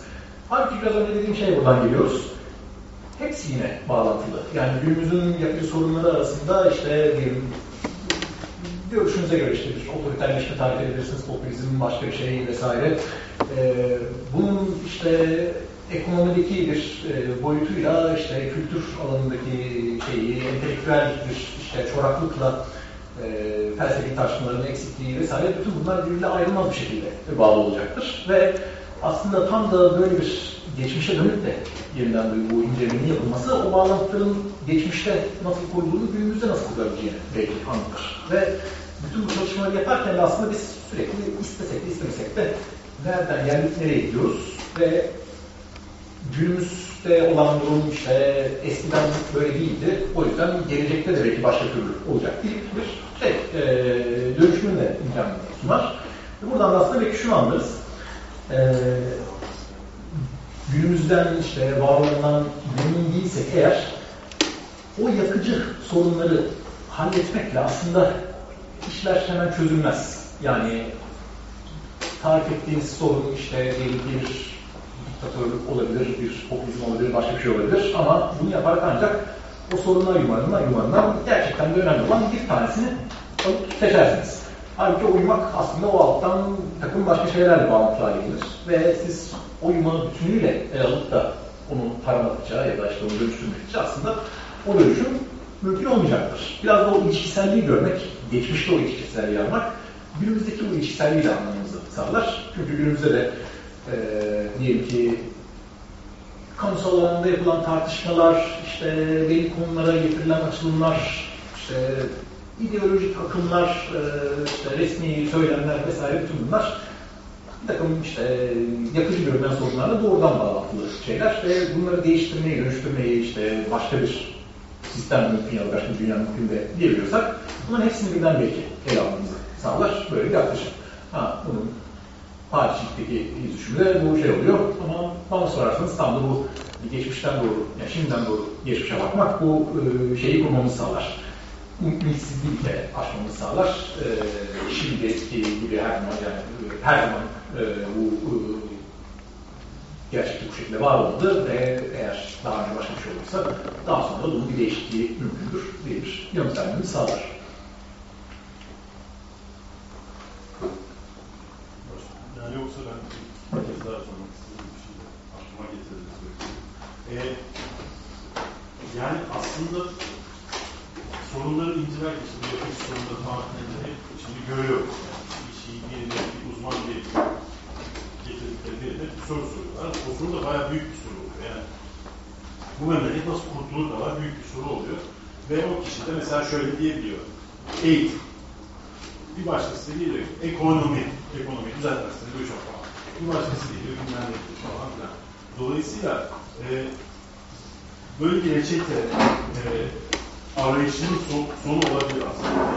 Halbuki biraz önce dediğim şey buradan geliyoruz. Hepsi yine bağlantılı. Yani günümüzün yapıcı sorunları arasında işte diyelim görüşünüze göre işte bir otoriterleşme tarif edebilirsiniz, popülizm başka bir şey vesaire. Ee, bunun işte ekonomideki bir e, boyutuyla işte kültür alanındaki şeyi, entelektüel bir işte çoraklıkla e, felsefi tartışmaların eksikliği vesaire bütün bunlar birbirine ayrılmaz bir şekilde bağlı olacaktır. Ve aslında tam da böyle bir geçmişe dönüp de yeniden bu incelemenin yapılması o bağlantıların geçmişte nasıl kurulduğunu günümüzde nasıl kurabileceğini belki anlatır. Ve bütün bu çalışmaları yaparken de aslında biz sürekli istesek de istemesek de nereden geldik, nereye gidiyoruz ve günümüzde olan durum işte eskiden böyle değildi. O yüzden gelecekte de belki başka türlü olacak deyip bir şey, e, dönüşümün de imkanı sunar. Buradan da aslında belki şunu anlarız. E, günümüzden işte var olandan memnun değilsek eğer o yakıcı sorunları halletmekle aslında işler hemen çözülmez. Yani tarif ettiğiniz sorun işte bir diktatörlük olabilir, bir popülizm olabilir, başka bir şey olabilir ama bunu yaparak ancak o sorunlar yumarından yumarından gerçekten de önemli olan bir tanesini alıp seçersiniz. Halbuki uyumak aslında o alttan takım başka şeylerle bağlantılı hale gelir ve siz o yumağı bütünüyle ele alıp da onu taramadıkça ya da işte onu dönüştürmedikçe aslında o dönüşüm mümkün olmayacaktır. Biraz da o ilişkiselliği görmek, geçmişte o ilişkiselliği almak, günümüzdeki o ilişkiselliği de anlamamızı sağlar. Çünkü günümüzde de e, diyelim ki kamusal alanda yapılan tartışmalar, işte belli konulara getirilen açılımlar, işte ideolojik akımlar, e, işte resmi söylemler vesaire bütün bunlar bir takım işte yakıcı görünen sorunlarla doğrudan bağlantılı şeyler ve bunları değiştirmeyi, dönüştürmeyi işte başka bir sistem mümkün ya da başka bir dünya mümkün de diyebiliyorsak bunların hepsini birden belki ele almamızı sağlar. Böyle bir yaklaşım. Ha, bunun padişahtaki yüzüşümde bu şey oluyor ama bana sorarsanız tam da bu geçmişten doğru, yani şimdiden doğru geçmişe bakmak bu e, şeyi kurmamızı sağlar. Ümitsizliği de aşmamızı sağlar. E, şimdiki gibi her zaman yani her zaman e, bu e, gerçeklik bu şekilde var olmadı ve eğer daha önce başka bir şey olursa daha sonra bunun bir değişikliği mümkündür diye bir yöntemimizi sağlar. Yani yoksa ben bir kez daha sormak istediğim bir şey aklıma getirdi ee, yani aslında sorunları incelerken şimdi yapış sorunları falan hep şimdi görüyoruz. Yani bir şeyi birine, bir uzman bir getirdikleri birine bir soru soruyorlar. O soru da bayağı büyük bir soru oluyor. Yani bu memleket nasıl kurtulur kadar büyük bir soru oluyor. Ve o kişi de mesela şöyle diyebiliyor. Eğitim. Bir başkası da diyor ekonomi. Ekonomi düzeltmezsiniz çok falan. Bir başkası diyor bilmem falan filan. Dolayısıyla e, böyle bir reçete e, arayışının son, sonu olabilir aslında.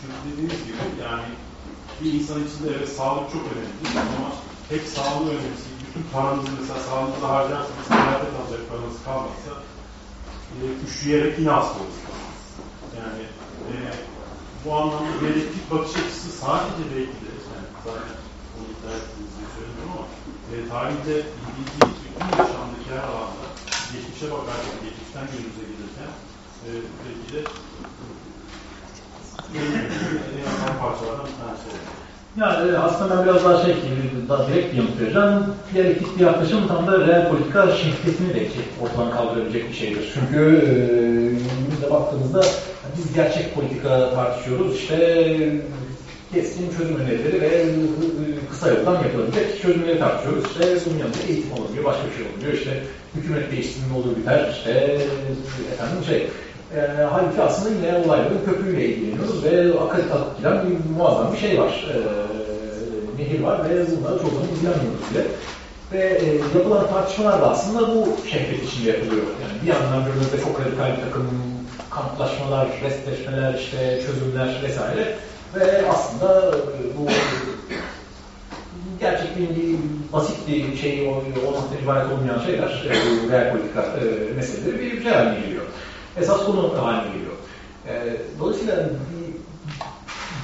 Çünkü dediğiniz gibi yani bir insan içinde evet sağlık çok önemli ama hep sağlığı önemlisi. Bütün paranızı mesela sağlığınızı harcarsanız kıyafet alacak paranız kalmazsa e, üşüyerek yine hasta olursunuz. Yani e, bu anlamda gerekli bakış açısı sadece belki de yani zaten onu iddia ettiğinizi söylemiyorum ama e, tarihte bildiği bütün yaşamdaki her alanda geçmişe bakarken, geçmişten günümüze gelirken e, belki de en azından parçalardan bir tanesi oldu. Yani aslında ben biraz daha şey gibi, daha direkt bir yanıt vereceğim. Diyalektik bir yaklaşım tam da real politika şirketini belki ortadan kaldırabilecek bir şeydir. Çünkü e, günümüzde baktığımızda biz gerçek politika tartışıyoruz. İşte keskin çözüm önerileri ve kısa yoldan yapılabilecek çözümleri tartışıyoruz. İşte bunun yanında eğitim olabiliyor, başka bir şey olabiliyor. İşte hükümet değiştirme olur biter, işte efendim şey. E, halbuki aslında yine olayların köprüyle ilgileniyoruz ve akıl akıp giden bir muazzam bir şey var. E, nehir var ve bunları çok zaman ilgilenmiyoruz bile. Ve e, yapılan tartışmalar da aslında bu şehvet içinde yapılıyor. Yani bir yandan günümüzde çok radikal bir takım kamplaşmalar, restleşmeler, işte çözümler vesaire. Ve aslında bu gerçek gerçekliğin bir basit bir şey olmaktan ibaret olmayan şeyler, e, bu real politika e, meseleleri bir şey haline geliyor. Esas konu haline geliyor. E, dolayısıyla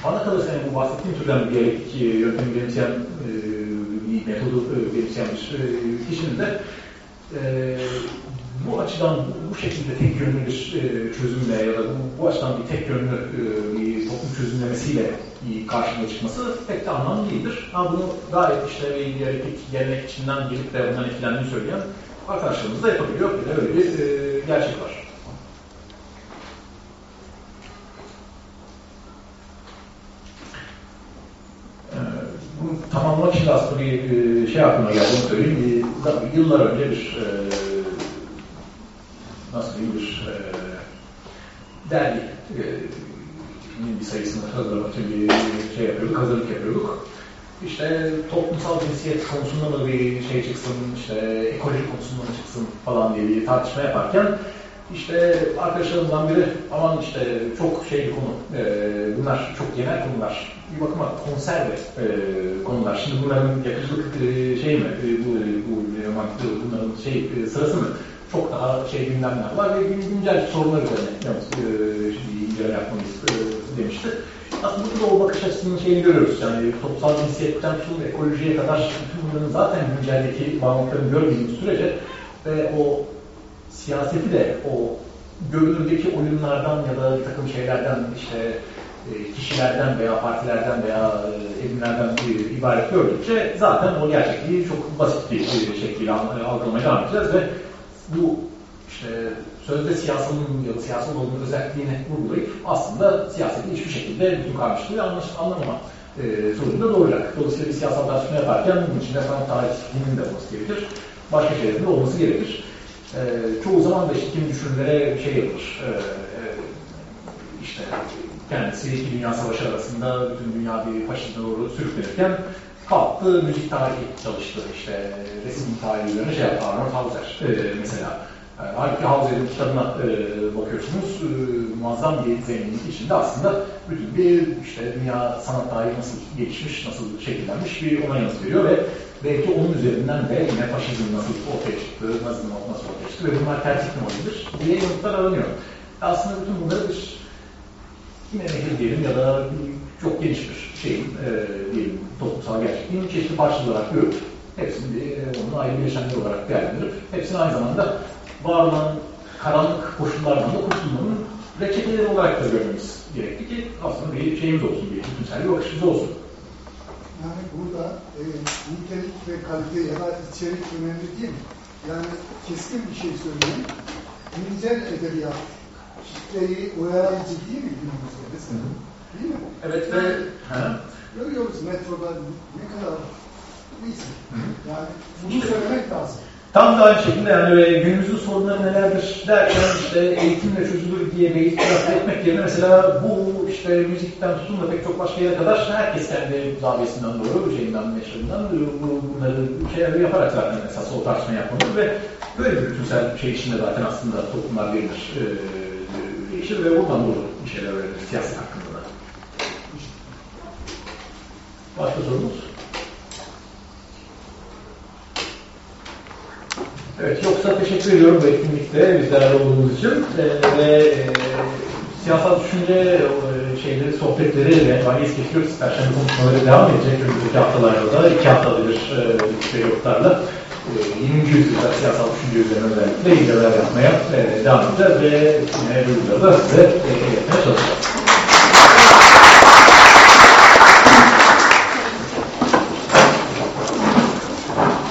bana kalırsa yani bu bahsettiğim türden bir diyalektik e, yöntemi benimseyen, e, bir metodu e, benimseyen bir e, kişinin de e, bu açıdan bu şekilde tek yönlü bir e, çözümle ya da bu, açıdan bir tek yönlü e, toplum çözümlemesiyle bir karşımıza çıkması pek de anlamlı değildir. Ama bunu gayet işte diyalektik gelenek içinden gelip de bundan etkilendiğini söyleyen arkadaşlarımız da yapabiliyor. Bir de öyle bir e, gerçek var. Ee, bunu tamamlamak için aslında bir e, şey aklıma geldi, onu söyleyeyim. Yıllar önce bir e, nasıl bir e, dergi e, bir sayısını hazırlamak için bir şey yapıyorduk, hazırlık yapıyorduk. İşte toplumsal cinsiyet konusunda mı bir şey çıksın, işte ekoloji konusunda mı çıksın falan diye bir tartışma yaparken işte arkadaşlarımdan biri aman işte çok şey bir konu, e, bunlar çok genel konular, bir bakıma konserve e, konular. Şimdi bunların yakışıklık e, şey mi, e, bu, bu, bu bunların şey e, sırası mı? Çok daha şey gündemler var ve güncel sorunlar üzerine e, şimdi inceleme yapmalıyız e, demişti. Aslında burada o bakış açısının şeyini görüyoruz. Yani toplumsal cinsiyetten tutun ekolojiye kadar bütün bunların zaten günceldeki bağımlılıklarını görmediğimiz sürece ve o siyaseti de o görünürdeki oyunlardan ya da bir takım şeylerden işte e, kişilerden veya partilerden veya e, edimlerden ibaret gördükçe zaten o gerçekliği çok basit bir şekilde algılamaya devam edeceğiz ve bu işte sözde siyasalın ya da siyasal olmanın özelliğini vurgulayıp aslında siyaseti hiçbir şekilde bütün karşılığı anlamama e, sonucunda doğuracak. Dolayısıyla bir siyasal tartışma yaparken bunun içinde sanat tarihinin de olması gerekir. Başka şeylerin de olması gerekir. E, çoğu zaman da işte kim düşünürlere şey yapılır. E, işte kendisi iki dünya savaşı arasında bütün dünya bir faşizme doğru sürüklenirken kalktı müzik tarihi çalıştı. İşte resim tarihi üzerine şey yaptı. Arnold Hauser e, mesela. Yani halbuki Hauser'in kitabına e, bakıyorsunuz, e, muazzam bir zenginlik içinde aslında bütün bir işte dünya sanat tarihi nasıl gelişmiş, nasıl şekillenmiş bir ona yanıt veriyor ve belki onun üzerinden de yine faşizm nasıl ortaya çıktı, nasıl, nasıl ortaya çıktı ve bunlar tertip mi olabilir diye yanıtlar aranıyor. Aslında bütün bunları bir nehir diyelim ya da çok geniş bir şeyin, e, diyelim toplumsal gerçekliğin çeşitli parçalar olarak görüp hepsini e, onun ayrı bileşenleri olarak değerlendirip hepsini aynı zamanda var olan karanlık koşullardan da kurtulmanın reçeteleri olarak da görmemiz gerekti ki aslında bir şeyimiz olsun, bir bütünsel bir bakışımız olsun. Yani burada e, nitelik ve kalite ya da içerik önemli değil mi? Yani keskin bir şey söyleyeyim. Güncel edebiyat kitleyi uyarıcı değil mi günümüzde mesela? Değil mi? Evet ve yani, görüyoruz metroda ne kadar neyse. Yani bunu söylemek lazım. Tam da aynı şekilde yani günümüzün sorunları nelerdir derken işte eğitimle çözülür diye bir itiraf etmek yerine mesela bu işte müzikten tutun da pek çok başka yere kadar herkes kendi zaviyesinden doğru, şeyinden, meşhurinden bu, bunları şeyleri yaparak zaten esas o tartışma yapmalı ve böyle bir bütünsel şey içinde zaten aslında toplumlar verilir, e, değişir ve buradan doğru bir şeyler öğrenir siyaset hakkında da. Başka sorumuz? Evet, yoksa teşekkür ediyorum bu etkinlikte bizlerle olduğumuz için ee, ve e, siyasal düşünce e, şeyleri, sohbetleri ve Valiz Keşkört Perşembe konuşmaları devam edecek önümüzdeki haftalarda da iki haftada bir e, periyotlarla e, 20. yüzyılda siyasal düşünce üzerine özellikle incelemeler yapmaya e, devam edeceğiz ve yine da size e, iletmeye çalışacağız.